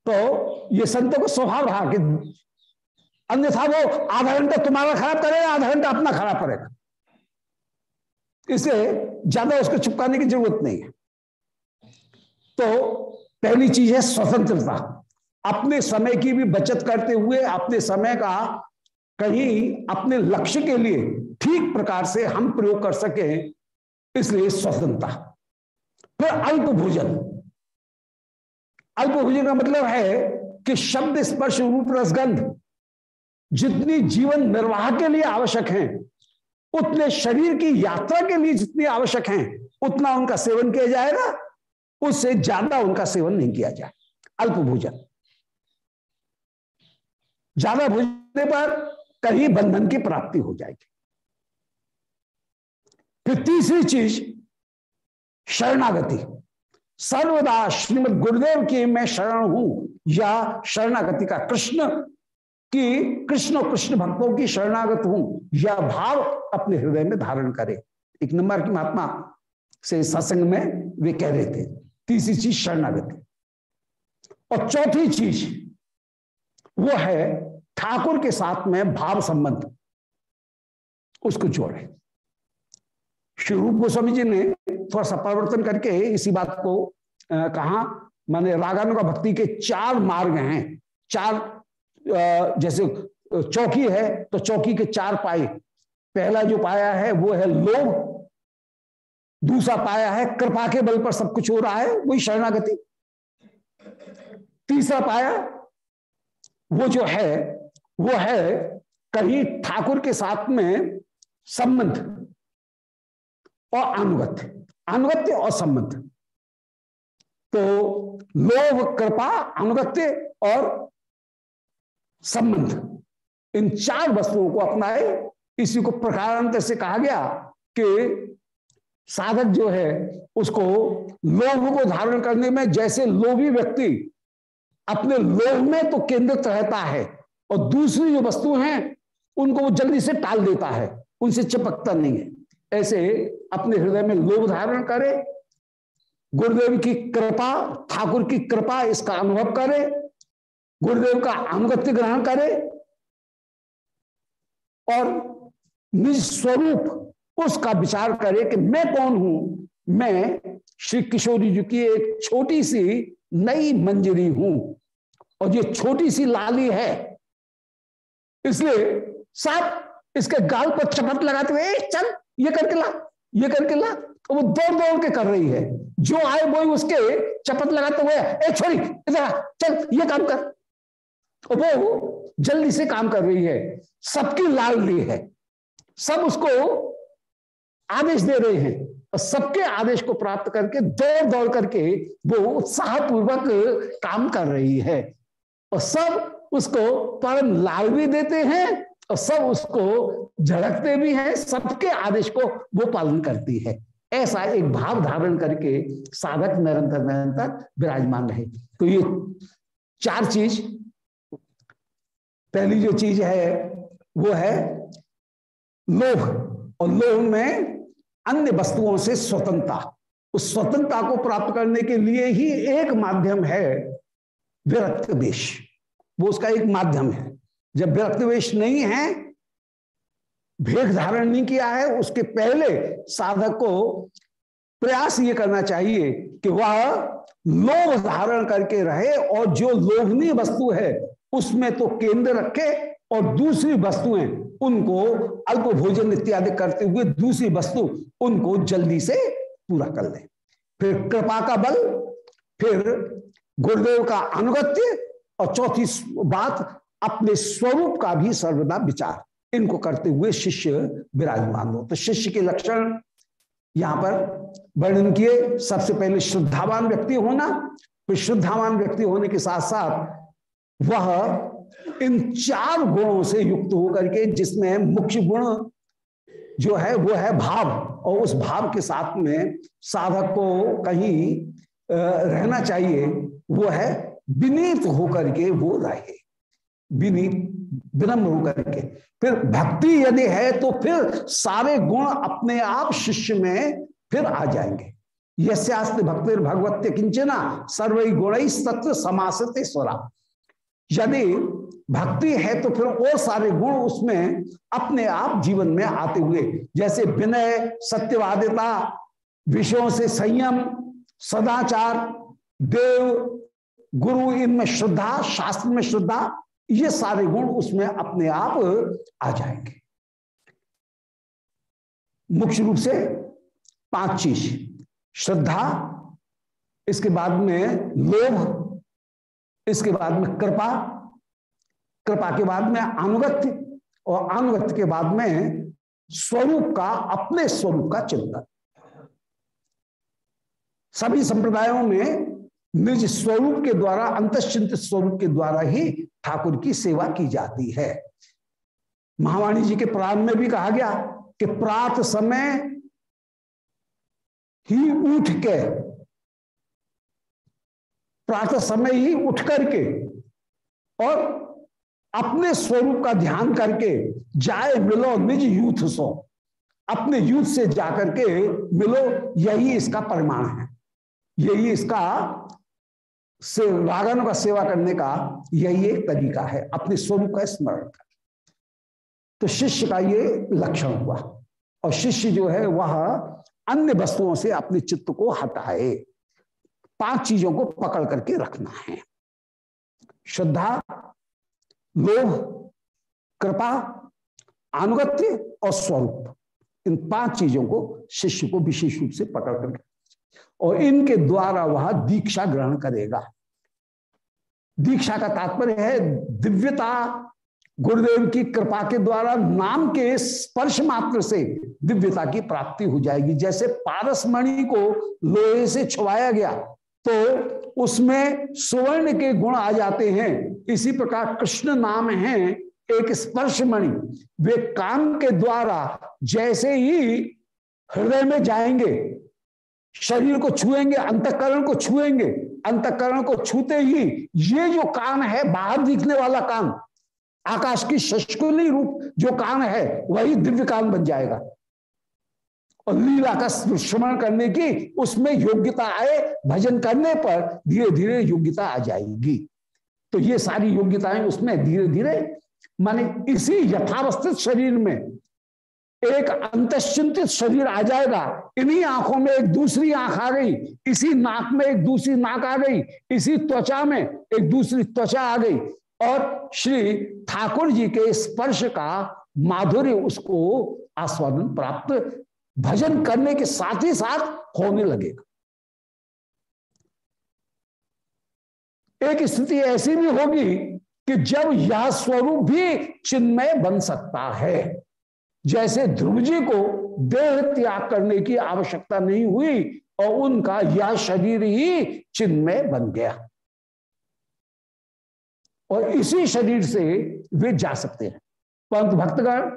तो ये संतों को स्वभाव रहा कि अन्यथा वो आधा घंटा तुम्हारा खराब करेगा, आधा घंटा अपना खराब करेगा। इसलिए ज़्यादा उसको चिपकाने की ज़रूरत नहीं है। तो पहली चीज़ है स्वतंत्रता। अपने समय की भी बचत करते हुए, अपने समय का कहीं अपने लक्ष्य के लिए ठीक प्रकार से हम प्रयोग कर सके, इसलिए स्वतंत्रता। फिर अल्प भोजन अल्प भोजन का मतलब है कि शब्द स्पर्श रूप रसगंध जितनी जीवन निर्वाह के लिए आवश्यक है उतने शरीर की यात्रा के लिए जितनी आवश्यक है, उतना उनका सेवन किया जाएगा। उससे ज़्यादा उनका सेवन नहीं किया जाए। अल्प भोजन। ज़्यादा भोजन पर कहीं बंधन की प्राप्ति हो जाएगी। फिर तीसरी चीज़, शरणागति। सर्वदा श्रीमद गुरुदेव की मैं शरण हूँ, या शरणागति का कृष्ण की कृष्ण कृष्ण भक्तों की शरणागत हूँ यह भाव अपने हृदय में धारण करे। एक नंबर की महात्मा से सत्संग में वे कह रहे थे, तीसरी चीज़ शरणागति और चौथी चीज़ वो है, ठाकुर के साथ में भाव संबंध, उसको जोड़े श्री रूप गोस्वामी जी ने थोड़ा सा परिवर्तन करके इसी बात को कहा, माने रागानुगा भक्ति के चार मार्ग हैं, चार जैसे चौकी है तो चौकी के चार पाए। पहला जो पाया है, वो है लोभ। दूसरा पाया है, कृपा के बल पर सब कुछ हो रहा है, वही शरणागति। तीसरा पाया, वो जो है, वो है कहीं ठाकुर के साथ में संबंध और अनुगत्य अनुगत्य और संबंध। तो लोभ, कृपा अनुगत्य और संबंध। इन चार वस्तुओं को अपनाए। इसी को प्रकारांत से कहा गया कि साधक जो है, उसको लोभ को धारण करने में जैसे लोभी व्यक्ति अपने लोभ में तो केंद्रित रहता है और दूसरी जो वस्तु हैं, उनको वो जल्दी से टाल देता है। उनसे चिपकता नहीं है। ऐसे अपने हृदय में लोभ धारण करे, गुरुदेव की कृपा, ठाकुर की कृपा, इसका अनुभव करे गुरुदेव का अनुगत्य ग्रहण करे और निज स्वरूप उसका विचार करे कि मैं कौन हूँ? मैं श्री किशोरी जी की एक छोटी सी नई मंजरी हूँ। और ये छोटी सी लाली है। इसलिए सब इसके गाल पर चपट लगाते हुए चल, ये करके ला, ये करके ला। तो वो दौड़ दौड़ के कर रही है। जो आए वो उसके चपत लगाते हुए, ए, छोरी, इधर चल, ये काम कर। और वो जल्दी से काम कर रही है। सबकी लाल ली है। सब उसको आदेश दे रहे हैं। और सबके आदेश को प्राप्त करके दौड़ दौड़ करके वो उत्साह पूर्वक काम कर रही है। और सब उसको परम लाल भी देते हैं और सब उसको झड़कते भी हैं। सबके आदेश को वो पालन करती है। ऐसा एक भाव धारण करके साधक निरंतर निरंतर विराजमान रहे। तो ये चार चीज़ पहली जो चीज़ है, वो है लोभ। और लोभ में अन्य वस्तुओं से स्वतंत्रता। उस स्वतंत्रता को प्राप्त करने के लिए ही एक माध्यम है विरक्त वेश वो उसका एक माध्यम है। जब विरक्त वेश नहीं है, भेद धारण नहीं किया है, उसके पहले साधक को प्रयास ये करना चाहिए कि वह लोभ धारण करके रहे और जो लोभनीय वस्तु है उसमें तो केंद्र रखे और दूसरी वस्तुएँ, उनको अल्प भोजन इत्यादि करते हुए दूसरी वस्तु उनको जल्दी से पूरा कर ले। फिर कृपा का बल, फिर गुरुदेव का अनुगत्य और चौथी बात, अपने स्वरूप का भी सर्वदा विचार। इनको करते हुए शिष्य विराजमान हो। तो शिष्य के लक्षण यहाँ पर वर्णन किए। सबसे पहले श्रद्धावान व्यक्ति होना, फिर शुद्धावान व्यक्ति होने के साथ साथ वह इन चार गुणों से युक्त होकर के जिसमें मुख्य गुण जो है, वो है भाव। और उस भाव के साथ में साधक को कहीं रहना चाहिए, वो है विनीत होकर के वो रहे। विनीत, विनम्र होकर के। फिर भक्ति यदि है तो फिर सारे गुण अपने आप शिष्य में फिर आ जाएँगे। यस्यास्त्र भक्ति भगवत्य किंचना सर्व गुण तत्व समासते स्वरा यदि भक्ति है तो फिर और सारे गुण उसमें अपने आप जीवन में आते हुए, जैसे विनय, सत्यवादिता, विषयों से संयम, सदाचार, देव, गुरु, इनमें श्रद्धा, शास्त्र में श्रद्धा, ये सारे गुण उसमें अपने आप आ जाएँगे। मुख्य रूप से पाँच चीज़, श्रद्धा, इसके बाद में लोभ इसके बाद में कृपा कृपा के बाद में अनुगत्य और अनुगत्य के बाद में स्वरूप का, अपने स्वरूप का चिंतन। सभी संप्रदायों में निज स्वरूप के द्वारा, अंतश्चिंत स्वरूप के द्वारा ही ठाकुर की सेवा की जाती है। महावाणी जी के प्राण में भी कहा गया कि प्रात समय ही उठ के प्रातः समय ही उठ करके और अपने स्वरूप का ध्यान करके जाए मिलो निज यूथ सो। अपने यूथ से जाकर के मिलो, यही इसका परिमाण है। यही इसका से रागन का सेवा करने का यही एक तरीका है, अपने स्वरूप का स्मरण कर तो शिष्य का ये लक्षण हुआ। और शिष्य जो है, वह अन्य वस्तुओं से अपने चित्त को हटाए। पाँच चीज़ों को पकड़ करके रखना है। श्रद्धा, लोभ, कृपा अनुगत्य और स्वरूप, इन पाँच चीज़ों को शिष्य को विशेष रूप से पकड़ करके। और इनके द्वारा वह दीक्षा ग्रहण करेगा। दीक्षा का तात्पर्य है, दिव्यता, गुरुदेव की कृपा के द्वारा नाम के स्पर्श मात्र से दिव्यता की प्राप्ति हो जाएगी। जैसे पारसमणि को लोहे से छुआया गया तो उसमें सुवर्ण के गुण आ जाते हैं। इसी प्रकार कृष्ण नाम है एक स्पर्श मणि वे काम के द्वारा जैसे ही हृदय में जाएँगे, शरीर को छुएँगे, अंतकरण को छुएँगे, अंतकरण को छूते ही ये जो कान है, बाहर दिखने वाला कान आकाश की शशकुली रूप जो कान है, वही दिव्य कान बन जाएगा। और लीला का श्रवण करने की उसमें योग्यता आए, भजन करने पर धीरे धीरे योग्यता आ जाएगी। तो ये सारी योग्यताएँ उसमें धीरे धीरे माने इसी यथावस्थित शरीर में एक अंतश्चिंतित शरीर आ जाएगा। इन्हीं आँखों में एक दूसरी आँख आ गई, इसी नाक में एक दूसरी नाक आ गई, इसी त्वचा में एक दूसरी त्वचा आ गई और श्री ठाकुर जी के स्पर्श का माधुर्य उसको आस्वादन प्राप्त भजन करने के साथ ही साथ होने लगेगा। एक स्थिति ऐसी भी होगी कि जब यह स्वरूप भी चिन्मय बन सकता है, जैसे ध्रुव जी को देह त्याग करने की आवश्यकता नहीं हुई और उनका यह शरीर ही चिन्मय बन गया। और इसी शरीर से वे जा सकते हैं। पंत भक्तगण,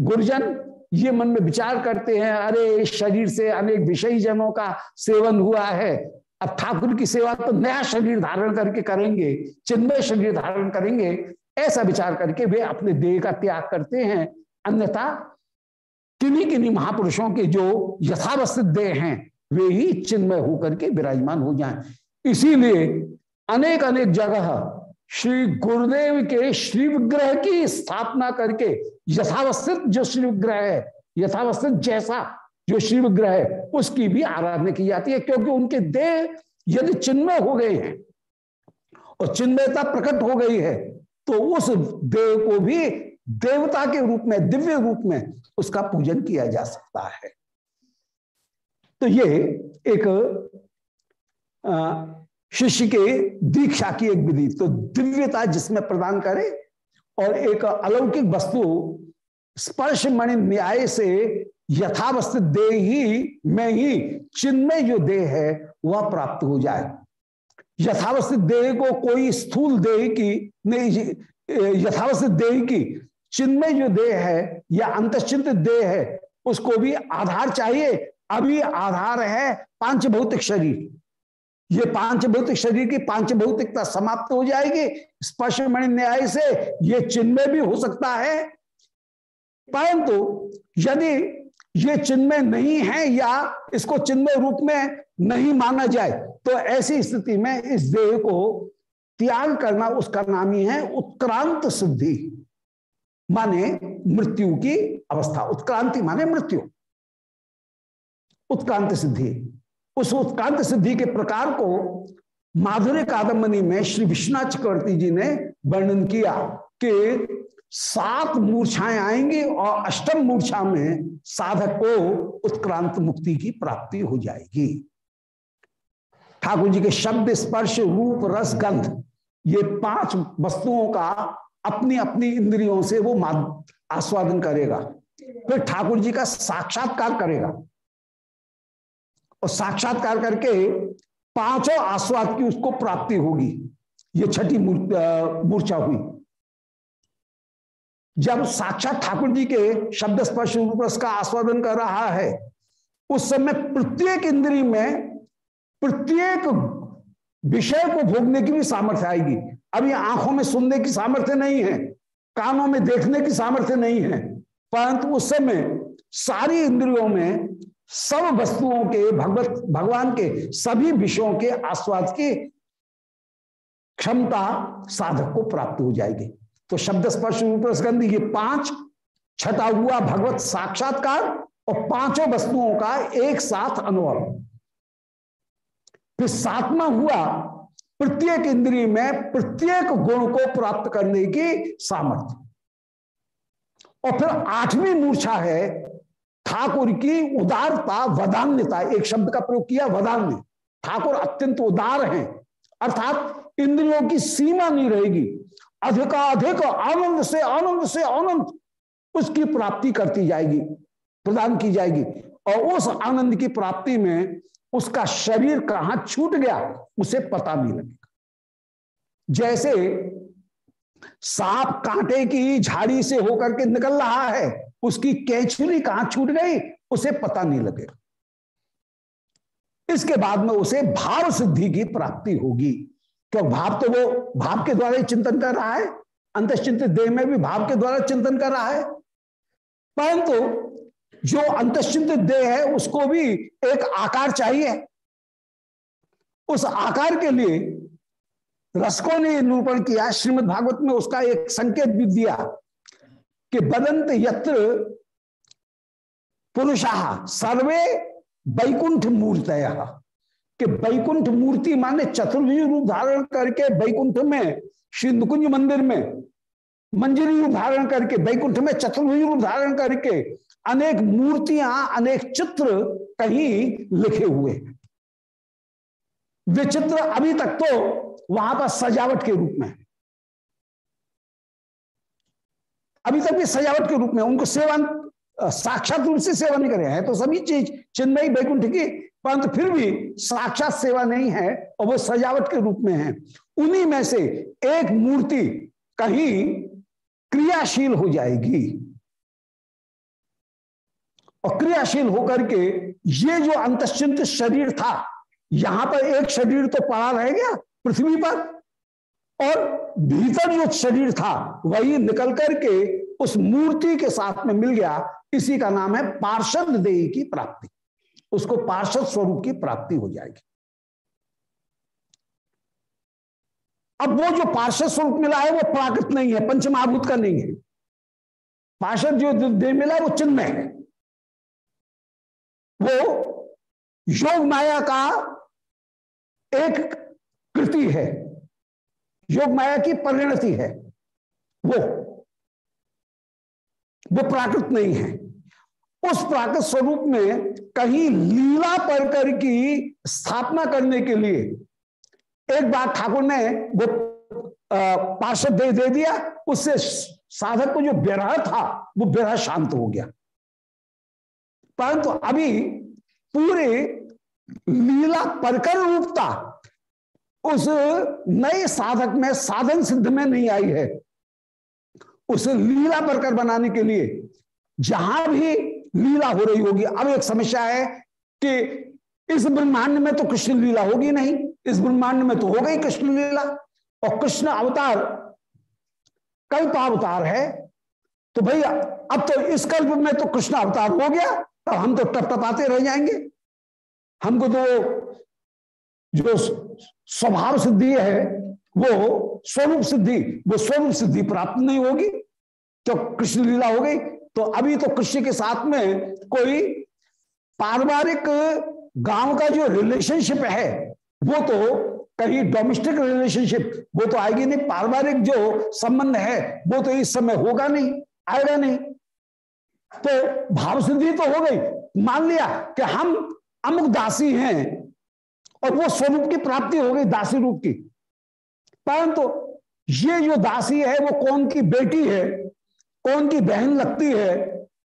गुरुजन ये मन में विचार करते हैं, अरे शरीर से अनेक विषयी जनों का सेवन हुआ है। अब ठाकुर की सेवा तो नया शरीर धारण करके करेंगे, चिन्मय शरीर धारण करेंगे, ऐसा विचार करके वे अपने देह का त्याग करते हैं। अन्यथा किन्हीं किन्हीं महापुरुषों के जो यथावस्थित देह हैं, वे ही चिन्मय होकर के विराजमान हो जाएँ। इसीलिए अनेक अनेक जगह श्री गुरुदेव के श्री विग्रह की स्थापना करके यथावस्थित जो श्री विग्रह है, यथावस्थित जैसा जो श्री विग्रह है, उसकी भी आराधना की जाती है, क्योंकि उनके देह यदि चिन्मय हो गए हैं और चिन्मयता प्रकट हो गई है तो उस देव को भी देवता के रूप में, दिव्य रूप में उसका पूजन किया जा सकता है। तो ये एक शिष्य के दीक्षा की एक विधि तो दिव्यता जिसमें प्रदान करे और एक अलौकिक वस्तु स्पर्श मणि न्याय से यथावस्थित देह ही, में ही, चिन्मय जो देह है, वह प्राप्त हो जाए। यथावस्थित देह को कोई स्थूल देह की नहीं यथावस्थित देह की चिन्मय जो देह है या अंतश्चिंत देह है, उसको भी आधार चाहिए। अभी आधार है पाँच भौतिक शरीर। ये पाँच भौतिक शरीर की पाँच भौतिकता समाप्त हो जाएगी। स्पर्श मणि न्याय से ये चिन्मय भी हो सकता है। परंतु यदि ये चिन्मय नहीं है या इसको चिन्मय रूप में नहीं माना जाए तो ऐसी स्थिति में इस देह को त्याग करना उसका नाम ही है। उत्क्रांत सिद्धि माने मृत्यु की अवस्था। उत्क्रांति माने मृत्यु। उत्क्रांत सिद्धि। उस उत्क्रांत सिद्धि के प्रकार को माधुर्य कादम्बनी में श्री विश्वनाथ चक्रवर्ती जी ने वर्णन किया कि सात मूर्छाएँ आएँगी और अष्टम मूर्छा में साधक को उत्क्रांत मुक्ति की प्राप्ति हो जाएगी। ठाकुर जी के शब्द स्पर्श, रूप, रस, गंध, ये पाँच वस्तुओं का अपनी अपनी इंद्रियों से वो आस्वादन करेगा। फिर ठाकुर जी का साक्षात्कार करेगा। और साक्षात्कार करके पाँचों आस्वाद की उसको प्राप्ति होगी। ये छठी मूर्छा हुई। जब साक्षात ठाकुर जी के शब्द स्पर्श रूप का आस्वादन कर रहा है, उस समय प्रत्येक इंद्री में प्रत्येक विषय को भोगने की भी सामर्थ्य आएगी। अभी आँखों में सुनने की सामर्थ्य नहीं है, कानों में देखने की सामर्थ्य नहीं है, परंतु उस समय सारी इंद्रियों में सब वस्तुओं के, भगवत, भगवान के, सभी विषयों के आस्वाद की क्षमता साधक को प्राप्त हो जाएगी। तो शब्द स्पर्श रूप स्कंध ये पाँच, छटा हुआ भगवत साक्षात्कार और पाँचों वस्तुओं का एक साथ अनुभव। फिर सातवा हुआ, प्रत्येक इंद्रिय में प्रत्येक गुण को प्राप्त करने की सामर्थ्य। और फिर आठवीं मूर्छा है ठाकुर की उदारता वदान्यता एक शब्द का प्रयोग किया वदान्य। ठाकुर अत्यंत उदार हैं, अर्थात इंद्रियों की सीमा नहीं रहेगी। अधिकाधिक आनंद से आनंद से आनंद उसकी प्राप्ति करती जाएगी, प्रदान की जाएगी। और उस आनंद की प्राप्ति में उसका शरीर कहाँ छूट गया, उसे पता नहीं लगेगा। जैसे सांप कांटे की झाड़ी से होकर के निकल रहा है उसकी कैचुरी कहाँ छूट गई? उसे पता नहीं लगेगा इसके बाद में उसे भाव सिद्धि की प्राप्ति होगी। क्यों? भाव तो वो भाव के द्वारा ही चिंतन कर रहा है। अंत अंतश्चिंतित देह में भी भाव के द्वारा चिंतन कर रहा है। परंतु जो अंत अंतश्चिंतित देह है, उसको भी एक आकार चाहिए। उस आकार के लिए रसकों ने निरूपण किया श्रीमद भागवत में उसका एक संकेत भी दिया। कि बदंत यत्र पुरुषा, सर्वे बैकुंठ मूर्त कि बैकुंठ मूर्ति माने चतुर्भुज रूप धारण करके बैकुंठ में श्री मंदिर में मंजरी रूप धारण करके बैकुंठ में चतुर्भुज रूप धारण करके अनेक मूर्तियाँ, अनेक चित्र कहीं लिखे हुए वे चित्र अभी तक तो वहाँ पर सजावट के रूप में अभी तक भी सजावट के रूप में उनको सेवन साक्षात रूप से सेवा नहीं करे। हैं तो सभी चीज़ चिन्मयी बैकुंठ की, परंतु फिर भी साक्षात सेवा नहीं है और वो सजावट के रूप में है। उन्हीं में से एक मूर्ति कहीं क्रियाशील हो जाएगी। और क्रियाशील होकर के ये जो अंतश्चिंत शरीर था, यहाँ पर एक शरीर तो पड़ा रह गया पृथ्वी पर। और भीतर जो शरीर था, वही निकल करके उस मूर्ति के साथ में मिल गया। इसी का नाम है पार्षद देह की प्राप्ति। उसको पार्षद स्वरूप की प्राप्ति हो जाएगी। अब वो जो पार्षद स्वरूप मिला है, वो प्राकृत नहीं है, पंचमहाभूत का नहीं है। पार्षद जो देह मिला है, वो चिन्ह है। वो योग माया का एक कृति है। योग माया की परिणति है। वो वो प्राकृत नहीं है। उस प्राकृत स्वरूप में कहीं लीला परकर की स्थापना करने के लिए एक बार ठाकुर ने वो पार्षद दे दे दिया। उससे साधक को जो विरह था, वो विरह शांत हो गया। परंतु अभी पूरे लीला परकर रूपता उस नए साधक में साधन सिद्ध में नहीं आई है। उस लीला बरकर बनाने के लिए जहाँ भी लीला हो रही होगी। अब एक समस्या है कि इस ब्रह्मांड में तो कृष्ण लीला होगी नहीं, इस ब्रह्मांड में तो हो गई कृष्ण लीला। और कृष्ण अवतार, कल्प अवतार है। तो भैया अब तो इस कल्प में तो कृष्ण अवतार हो गया तो हम तो टप टपाते रह जाएँगे। हमको तो जो स्वभाव सिद्धि है, वो स्वरूप सिद्धि, वो स्वरूप सिद्धि प्राप्त नहीं होगी तो कृष्ण लीला हो गई। तो अभी तो कृष्ण के साथ में कोई पारिवारिक गाँव का जो रिलेशनशिप है, वो तो कहीं डोमेस्टिक रिलेशनशिप वो तो आएगी नहीं। पारिवारिक जो संबंध है, वो तो इस समय होगा नहीं, आएगा नहीं। तो भाव सिद्धि तो हो गई। मान लिया कि हम अमुक दासी हैं और वो स्वरूप की प्राप्ति हो गई दासी रूप की। परंतु ये जो दासी है, वो कौन की बेटी है, कौन की बहन लगती है,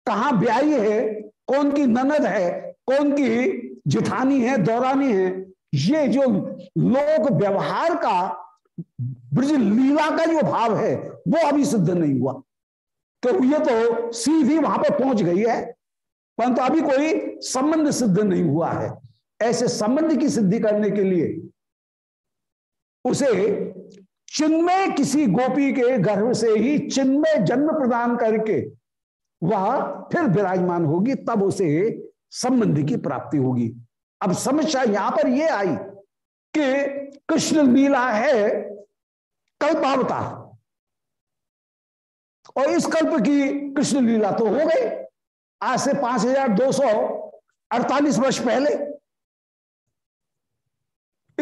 कहाँ ब्याई है, कौन की ननद है, कौन की जिठानी है, दौरानी है, ये जो लोक व्यवहार का ब्रज लीला का जो भाव है, वो अभी सिद्ध नहीं हुआ। तो ये तो सीधी वहाँ पर पहुँच गई है, परंतु अभी कोई संबंध सिद्ध नहीं हुआ है। ऐसे संबंध की सिद्धि करने के लिए उसे चिन्मय किसी गोपी के गर्भ से ही चिन्मय जन्म प्रदान करके वह फिर विराजमान होगी, तब उसे संबंध की प्राप्ति होगी। अब समस्या यहाँ पर यह आई कि कृष्ण लीला है कल्पावतार। और इस कल्प की कृष्ण लीला तो हो गई। आज से पाँच हज़ार दो सौ अड़तालीस वर्ष पहले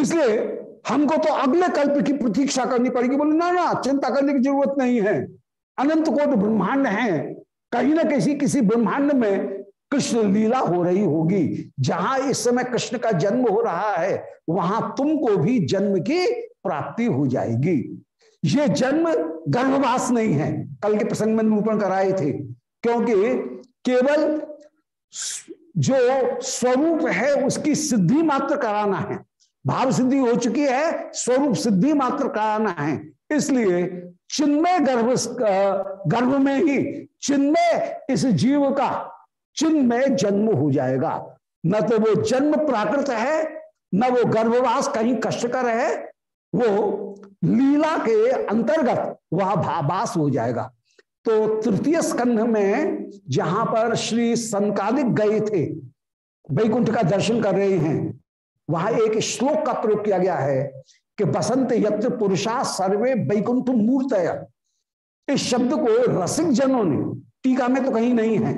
इसलिए हमको तो अगले कल्प की प्रतीक्षा करनी पड़ेगी। बोले, ना ना, चिंता करने की ज़रूरत नहीं है। अनंत कोट ब्रह्मांड है। कहीं ना किसी किसी ब्रह्मांड में कृष्ण लीला हो रही होगी। जहाँ इस समय कृष्ण का जन्म हो रहा है, वहाँ तुमको भी जन्म की प्राप्ति हो जाएगी। ये जन्म गर्भवास नहीं है। कल के प्रसंग में निरूपण कराए थे। क्योंकि केवल जो स्वरूप है, उसकी सिद्धि मात्र कराना है। भाव सिद्धि हो चुकी है, स्वरूप सिद्धि मात्र कराना है। इसलिए चिन्मय गर्भ गर्भ में ही चिन्मय इस जीव का चिन्मय जन्म हो जाएगा। न तो वो जन्म प्राकृत है, न वो गर्भवास कहीं कष्टकर है, वो लीला के अंतर्गत वह भावास हो जाएगा। तो तृतीय स्कंध में जहाँ पर श्री संकालिक गए थे, वैकुंठ का दर्शन कर रहे हैं वहाँ एक श्लोक का प्रयोग किया गया है कि बसंत यत्र पुरुषा सर्वे वैकुंठ मूर्त इस शब्द को रसिक जनों ने, टीका में तो कहीं नहीं है,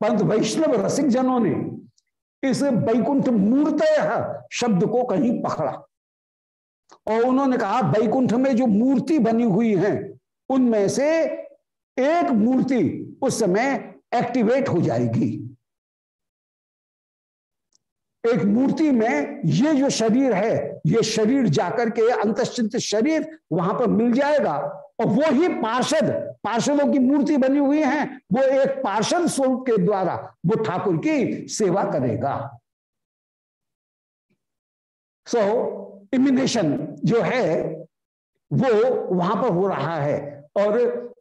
परंतु वैष्णव रसिक जनों ने इस वैकुंठ मूर्त शब्द को कहीं पकड़ा। और उन्होंने कहा, वैकुंठ में जो मूर्ति बनी हुई है, उनमें से एक मूर्ति उस समय एक्टिवेट हो जाएगी। एक मूर्ति में ये जो शरीर है ये शरीर जाकर के अंतश्चित शरीर वहाँ पर मिल जाएगा। और वो ही पार्षद पार्षदों की मूर्ति बनी हुई है वो एक पार्षद स्वरूप के द्वारा वो ठाकुर की सेवा करेगा। सो so, इमिनेशन जो है वो वहाँ पर हो रहा है। और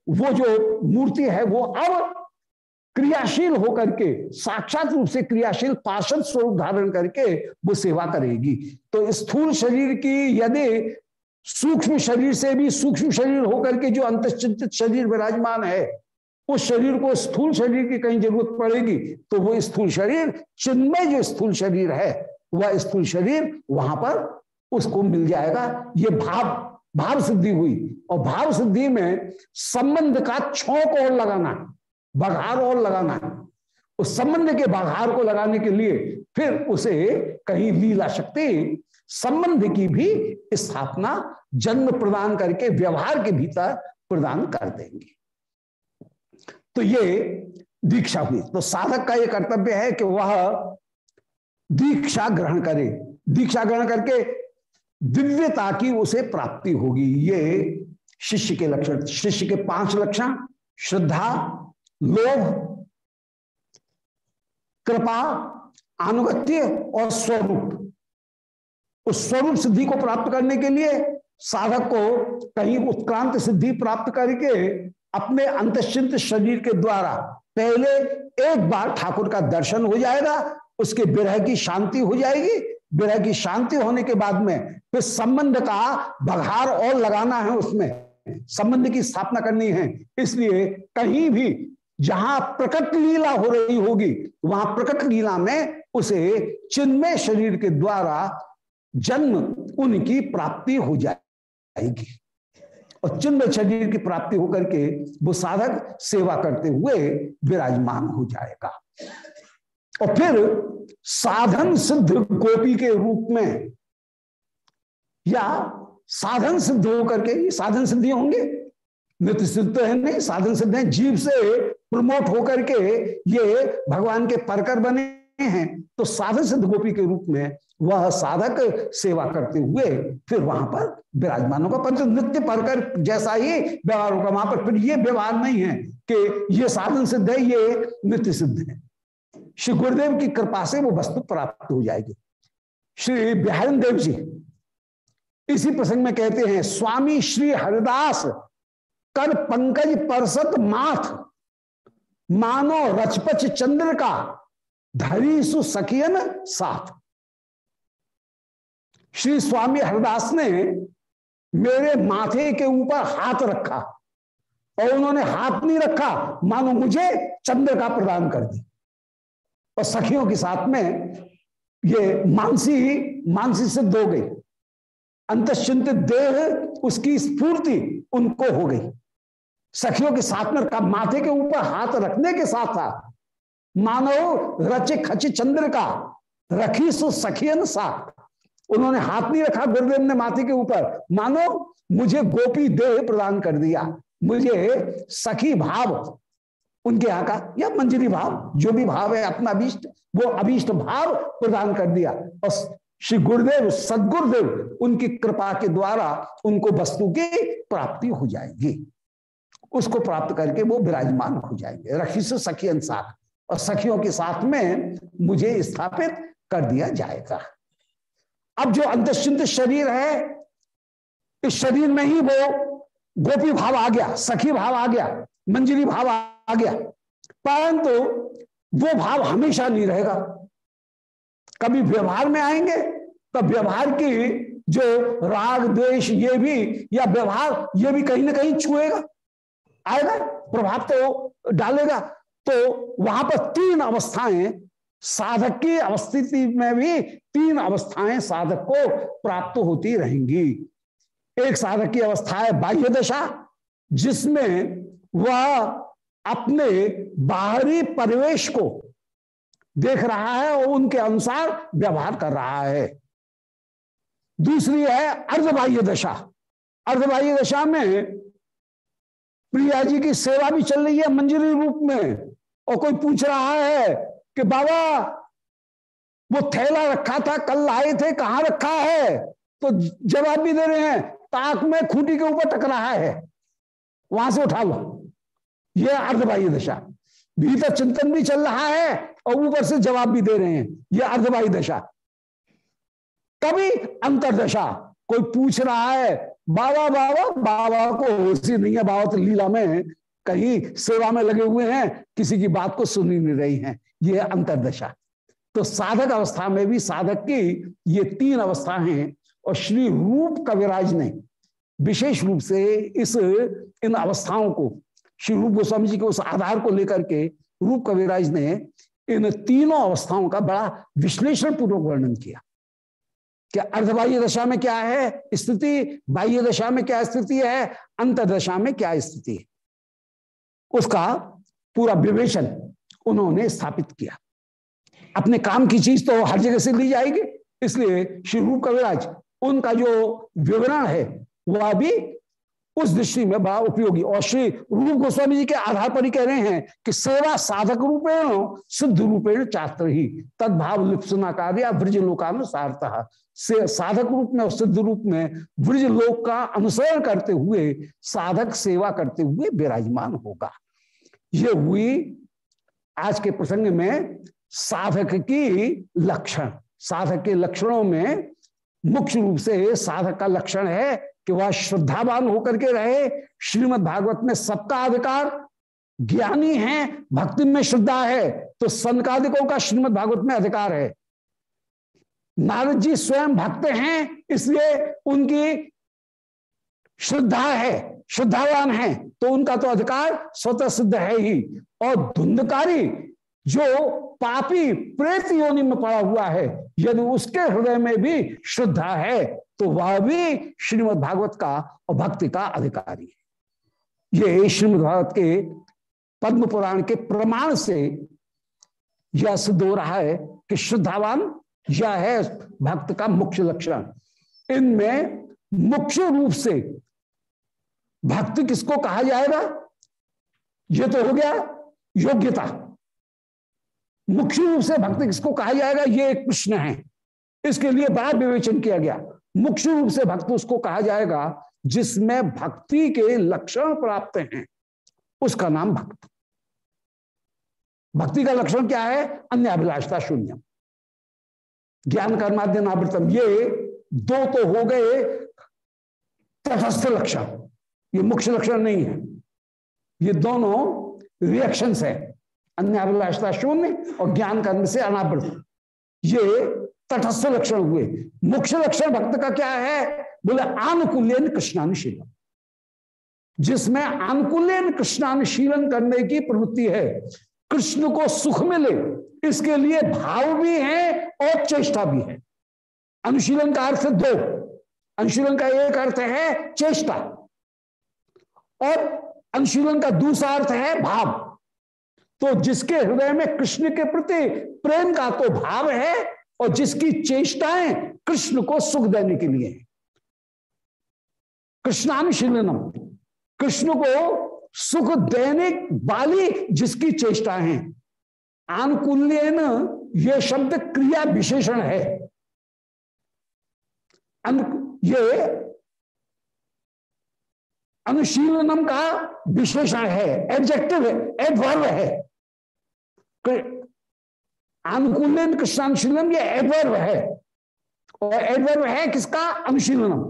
वो जो मूर्ति है वो अब क्रियाशील होकर के, साक्षात रूप से क्रियाशील पार्षद स्वरूप धारण करके वो सेवा करेगी। तो स्थूल शरीर की यदि सूक्ष्म शरीर से भी सूक्ष्म शरीर होकर के जो अंतचिंतित शरीर विराजमान है, उस शरीर को स्थूल शरीर की कहीं ज़रूरत पड़ेगी तो वो स्थूल शरीर, चिन्मय जो स्थूल शरीर है, वह स्थूल शरीर वहाँ पर उसको मिल जाएगा। ये भाव भाव सिद्धि हुई। और भाव सिद्धि में संबंध का छोंक और लगाना बघार और लगाना है। उस संबंध के बघार को लगाने के लिए फिर उसे कहीं लीला शक्ति, संबंध की भी स्थापना, जन्म प्रदान करके व्यवहार के भीतर प्रदान कर देंगे। तो ये दीक्षा हुई। तो साधक का यह कर्तव्य है कि वह दीक्षा ग्रहण करे। दीक्षा ग्रहण करके दिव्यता की उसे प्राप्ति होगी। ये शिष्य के लक्षण, शिष्य के पाँच लक्षण, श्रद्धा लोभ, कृपा अनुगत्य और स्वरूप। उस स्वरूप सिद्धि को प्राप्त करने के लिए साधक को कहीं उत्क्रांत सिद्धि प्राप्त करके अपने अंतश्चिंत शरीर के द्वारा पहले एक बार ठाकुर का दर्शन हो जाएगा, उसके विरह की शांति हो जाएगी। विरह की शांति होने के बाद में फिर संबंध का बघार और लगाना है उसमें। संबंध की स्थापना करनी है, इसलिए कहीं भी जहाँ प्रकट लीला हो रही होगी, वहाँ प्रकट लीला में उसे चिन्मय शरीर के द्वारा जन्म उनकी प्राप्ति हो जाएगी। और चिन्मय शरीर की प्राप्ति होकर के वो साधक सेवा करते हुए विराजमान हो जाएगा। और फिर साधन सिद्ध गोपी के रूप में या साधन सिद्ध होकर के साधन सिद्धि होंगे? नित्य सिद्ध तो है नहीं, साधन सिद्ध है, जीव से प्रमोट होकर के ये भगवान के परकर बने हैं तो साधन सिद्ध गोपी के रूप में वह साधक सेवा करते हुए फिर वहाँ पर विराजमान होगा परंतु नित्य परकर जैसा ही व्यवहार होगा वहाँ पर फिर ये व्यवहार नहीं है कि ये साधन सिद्ध है, ये नित्य सिद्ध है। श्री गुरुदेव की कृपा से वो वस्तु प्राप्त हो जाएगी। श्री बिहारी देव जी, इसी प्रसंग में कहते हैं, स्वामी श्री हरिदास कर पंकज परसत माथ मानो रचपच चंद्र का धरी सु सखियन साथ। श्री स्वामी हरिदास ने मेरे माथे के ऊपर हाथ रखा और उन्होंने हाथ नहीं रखा, मानो मुझे चंद्र का प्रदान कर दी और सखियों के साथ में ये मानसी मानसी सिद्ध हो गई। अंतश्चिंतित देह, उसकी स्फूर्ति उनको हो गई। सखियों के साथ में का माथे के ऊपर हाथ रखने के साथ था? मानो रचे खच चंद्र का, रखी सो सखियन साथ। उन्होंने हाथ नहीं रखा, गुरुदेव ने माथे के ऊपर। मानो मुझे गोपी देह प्रदान कर दिया। मुझे सखी भाव, उनके यहाँ का या मंजरी भाव, जो भी भाव है, अपना अभीष्ट, वो अभीष्ट भाव प्रदान कर दिया। और श्री गुरुदेव, सदगुरुदेव, उनकी कृपा के द्वारा उनको वस्तु की प्राप्ति हो जाएगी। उसको प्राप्त करके वो विराजमान हो जाएँगे। रखी से सखी अनुसार और सखियों के साथ में मुझे स्थापित कर दिया जाएगा। अब जो अंतश्चिंत शरीर है, इस शरीर में ही वो गोपी भाव आ गया, सखी भाव आ गया मंजरी भाव आ गया। परंतु वो भाव हमेशा नहीं रहेगा। कभी व्यवहार में आएँगे तो व्यवहार की जो राग, द्वेष, ये भी, या व्यवहार, ये भी कहीं ना कहीं छुएगा। आएगा प्रभाव तो डालेगा। तो वहाँ पर तीन अवस्थाएँ, साधक की अवस्थिति में भी तीन अवस्थाएँ साधक को प्राप्त होती रहेंगी। एक साधक की अवस्था है बाह्य दशा, जिसमें वह अपने बाहरी परिवेश को देख रहा है और उनके अनुसार व्यवहार कर रहा है। दूसरी है अर्धबाह्य दशा। अर्धबाह्य दशा में प्रिया जी की सेवा भी चल रही है मंजरी रूप में। और कोई पूछ रहा है कि बाबा, वो थैला रखा था, कल लाए थे, कहाँ रखा है? तो जवाब भी दे रहे हैं, ताक में खूटी के ऊपर टक रहा है। वहाँ से उठा लो। ये अर्धबाह्य दशा। भीतर चिंतन भी चल रहा है और ऊपर से जवाब भी दे रहे हैं। ये अर्धबाह्य दशा। कभी अंतरदशा। कोई पूछ रहा है बाबा बाबा बाबा को होशी नहीं है, बाबा तो लीला में कहीं सेवा में लगे हुए हैं, किसी की बात को सुन ही नहीं रही हैं। ये है अंतरदशा। तो साधक अवस्था में भी साधक की ये तीन अवस्था हैं और श्री रूप कविराज ने विशेष रूप से इस, इन अवस्थाओं को, श्री रूप गोस्वामी जी के उस आधार को लेकर के रूप कविराज ने इन तीनों अवस्थाओं का बड़ा विश्लेषण पूर्वक वर्णन किया। कि अर्धबाह्य दशा में क्या है? स्थिति। बाह्य दशा में क्या स्थिति है? अंतरदशा में क्या स्थिति है? उसका पूरा विवेचन उन्होंने स्थापित किया। अपने काम की चीज़ तो हर जगह से ली जाएगी। इसलिए श्री रूप कविराज, उनका जो विवरण है, वह भी उस दृष्टि में बड़ा उपयोगी। और श्री रूप गोस्वामी जी के आधार पर ही कह रहे हैं कि सेवा साधक रूपेण सिद्ध रूपेण चात्र ही तदभाव लिप्सना कार्य ब्रज लोकानुसारता से साधक रूप में और सिद्ध रूप में ब्रज लोक का अनुसरण करते हुए, साधक सेवा करते हुए विराजमान होगा। ये हुई आज के प्रसंग में साधक की लक्षण। साधक के लक्षणों में मुख्य रूप से साधक का लक्षण है कि वह श्रद्धावान होकर के रहे। श्रीमद् भागवत में सबका अधिकार ज्ञानी है, भक्ति में श्रद्धा है तो संकादिकों का श्रीमद् भागवत में अधिकार है। नारद जी स्वयं भक्त हैं, इसलिए उनकी श्रद्धा है, श्रद्धावान है तो उनका तो अधिकार स्वतः सिद्ध है ही। और धुंधकारी जो पापी प्रेत योनि में पड़ा हुआ है, यदि उसके हृदय में भी श्रद्धा है तो वह भी श्रीमद् भागवत का और भक्ति का अधिकारी है। ये श्रीमद् भागवत के पद्म पुराण के प्रमाण से यह सिद्ध हो रहा है कि श्रद्धावान, यह है भक्त का मुख्य लक्षण। इनमें मुख्य रूप से भक्ति किसको कहा जाएगा? यह तो हो गया योग्यता। मुख्य रूप से भक्ति किसको कहा जाएगा? ये एक प्रश्न है। इसके लिए बड़ा विवेचन किया गया। मुख्य रूप से भक्त उसको कहा जाएगा, जिसमें भक्ति के लक्षण प्राप्त हैं। उसका नाम भक्त। भक्ति का लक्षण क्या है? अन्य अभिलाषता शून्य ज्ञान कर्माद्यनावृतम ये दो तो हो गए तटस्थ लक्षण। ये मुख्य लक्षण नहीं है। ये दोनों रिएक्शंस है। अन्य अभिलाषता शून्य और ज्ञान कर्म से अनावृत ये तटस्थ लक्षण हुए। मुख्य लक्षण भक्त का क्या है? बोले, आनुकूल्यन कृष्णानुशीलन। जिसमें आनुकूल्यन कृष्णानुशीलन करने की प्रवृत्ति है, कृष्ण को सुख मिले, इसके लिए भाव भी है और चेष्टा भी है। अनुशीलन का अर्थ दो। अनुशीलन का एक अर्थ है चेष्टा। और अनुशीलन का दूसरा अर्थ है भाव। तो जिसके हृदय में कृष्ण के प्रति प्रेम का तो भाव है और जिसकी चेष्टाएँ कृष्ण को सुख देने के लिए कृष्णानुशीलनम, कृष्ण को सुख देने वाली जिसकी चेष्टा है। आनुकूल्यन ये शब्द क्रिया विशेषण है। ये अनुशीलनम का विशेषण है एडजेक्टिव है एडवर्व है। अनुकूलन कृष्णानुशीलन ये एडवर्व है? और एडवर्व है किसका? अनुशीलनम।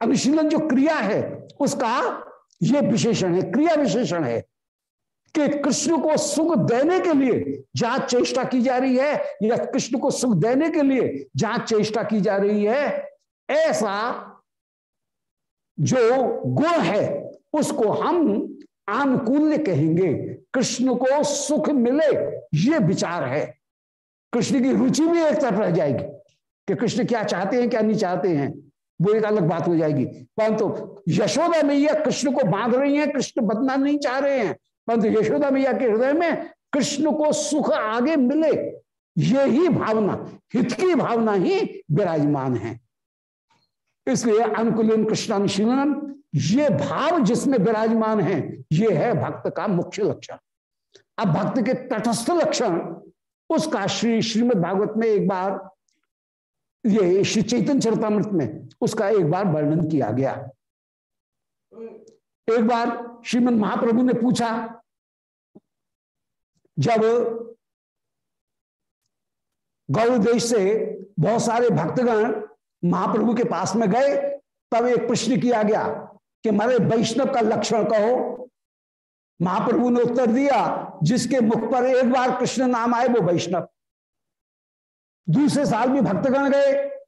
अनुशीलन जो क्रिया है, उसका ये विशेषण है, क्रिया विशेषण है कि कृष्ण को सुख देने के लिए जहाँ चेष्टा की जा रही है, या कृष्ण को सुख देने के लिए जहाँ चेष्टा की जा रही है, ऐसा जो गुण है, उसको हम आनुकूल्य कहेंगे। कृष्ण को सुख मिले, ये विचार है। कृष्ण की रुचि भी एक तरफ़ रह जाएगी कि कृष्ण क्या चाहते हैं, क्या नहीं चाहते हैं, वो एक अलग बात हो जाएगी। परंतु यशोदा मैया कृष्ण को बाँध रही हैं, कृष्ण बदना नहीं चाह रहे हैं। परंतु यशोदा मैया के हृदय में कृष्ण को सुख आगे मिले, ये ही भावना, हित की भावना ही विराजमान है। इसलिए अनुकूलन कृष्णानुशीलन ये भाव जिसमें विराजमान है, ये है भक्त का मुख्य लक्षण। अब भक्त के तटस्थ लक्षण, उसका श्री, श्रीमद भागवत में एक बार, ये श्री चैतन्य चरतामृत में, उसका एक बार वर्णन किया गया। एक बार श्रीमद महाप्रभु ने पूछा, जब गौर देश से बहुत सारे भक्तगण महाप्रभु के पास में गए, तब एक प्रश्न किया गया कि मारे वैष्णव का लक्षण कहो। महाप्रभु ने उत्तर दिया, जिसके मुख पर एक बार कृष्ण नाम आए, वो वैष्णव। दूसरे साल भी भक्तगण गए।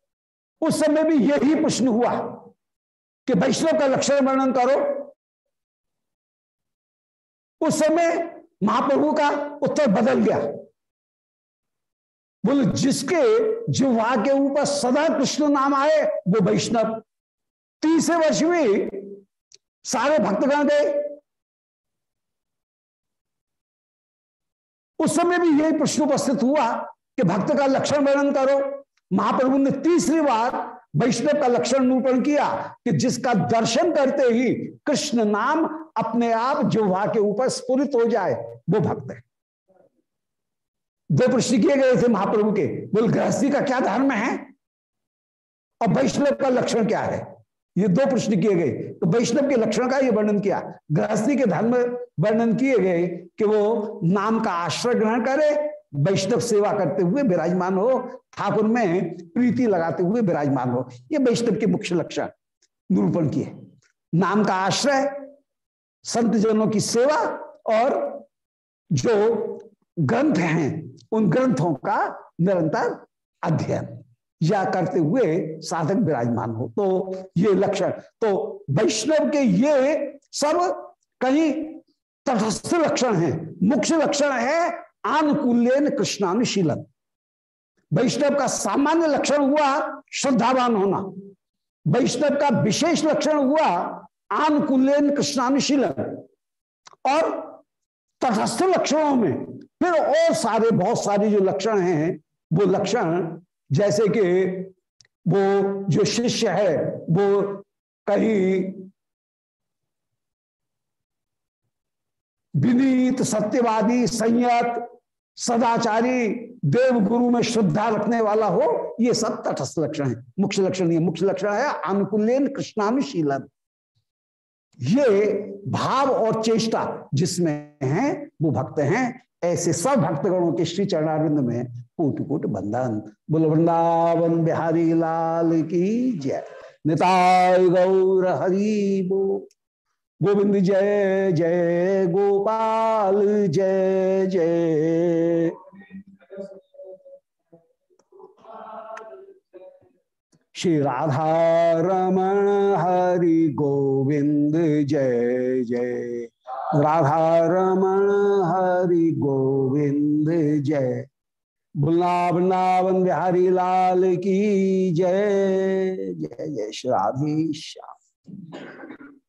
उस समय भी यही प्रश्न हुआ कि वैष्णव का लक्षण वर्णन करो। उस समय महाप्रभु का उत्तर बदल गया। बोले, जिसके जिह्वा के ऊपर सदा कृष्ण नाम आए, वो वैष्णव। तीसरे वर्ष में सारे भक्तगण गए? उस समय भी यही प्रश्न उपस्थित हुआ कि भक्त का लक्षण वर्णन करो। महाप्रभु ने तीसरी बार वैष्णव का लक्षण निरूपण किया कि जिसका दर्शन करते ही कृष्ण नाम अपने आप जिह्वा के ऊपर स्फुरित हो जाए, वो भक्त है। दो प्रश्न किए गए थे महाप्रभु के। बोल, गृहस्थी का क्या धर्म है? और वैष्णव का लक्षण क्या है? ये दो प्रश्न किए गए। तो वैष्णव के लक्षण का ये वर्णन किया। गृहस्थी के धर्म वर्णन किए गए कि वो नाम का आश्रय ग्रहण करे, वैष्णव सेवा करते हुए विराजमान हो, ठाकुर में प्रीति लगाते हुए विराजमान हो। ये वैष्णव के मुख्य लक्षण निरूपण किए। नाम का आश्रय संत जनों की सेवा और जो ग्रंथ हैं, उन ग्रंथों का निरंतर अध्ययन। या करते हुए साधक विराजमान हो। तो ये लक्षण तो वैष्णव के ये सब कहीं तटस्थ लक्षण है। मुख्य लक्षण है आनुकूल्यन कृष्णानुशीलन। वैष्णव का सामान्य लक्षण हुआ श्रद्धावान होना। वैष्णव का विशेष लक्षण हुआ आनुकूल्यन कृष्णानुशीलन। और तटस्थ लक्षणों में फिर और सारे, बहुत सारे जो लक्षण हैं, वो लक्षण जैसे कि वो जो शिष्य है, वो कहीं विनीत, सत्यवादी, संयत, सदाचारी देव गुरु में श्रद्धा रखने वाला हो, ये सब तटस्थ लक्षण है। मुख्य लक्षण ये मुख्य लक्षण है, अनुकूलन कृष्णानुशीलन ये भाव और चेष्टा जिसमें है, वो भक्त हैं ऐसे सब भक्तगणों के श्री चरणारिंद में कोट कोट बंधन बुल, वृंदावन बिहारी लाल की जय। निताय गौर हरि बो। गोविंद जय जय गोपाल, जय जय। श्री राधा रमण हरि गोविंद जय जय। राधा रमण हरि गोविंद जय। वृंदावन बिहारी लाल की जय। जय जय श्री राधेश्याम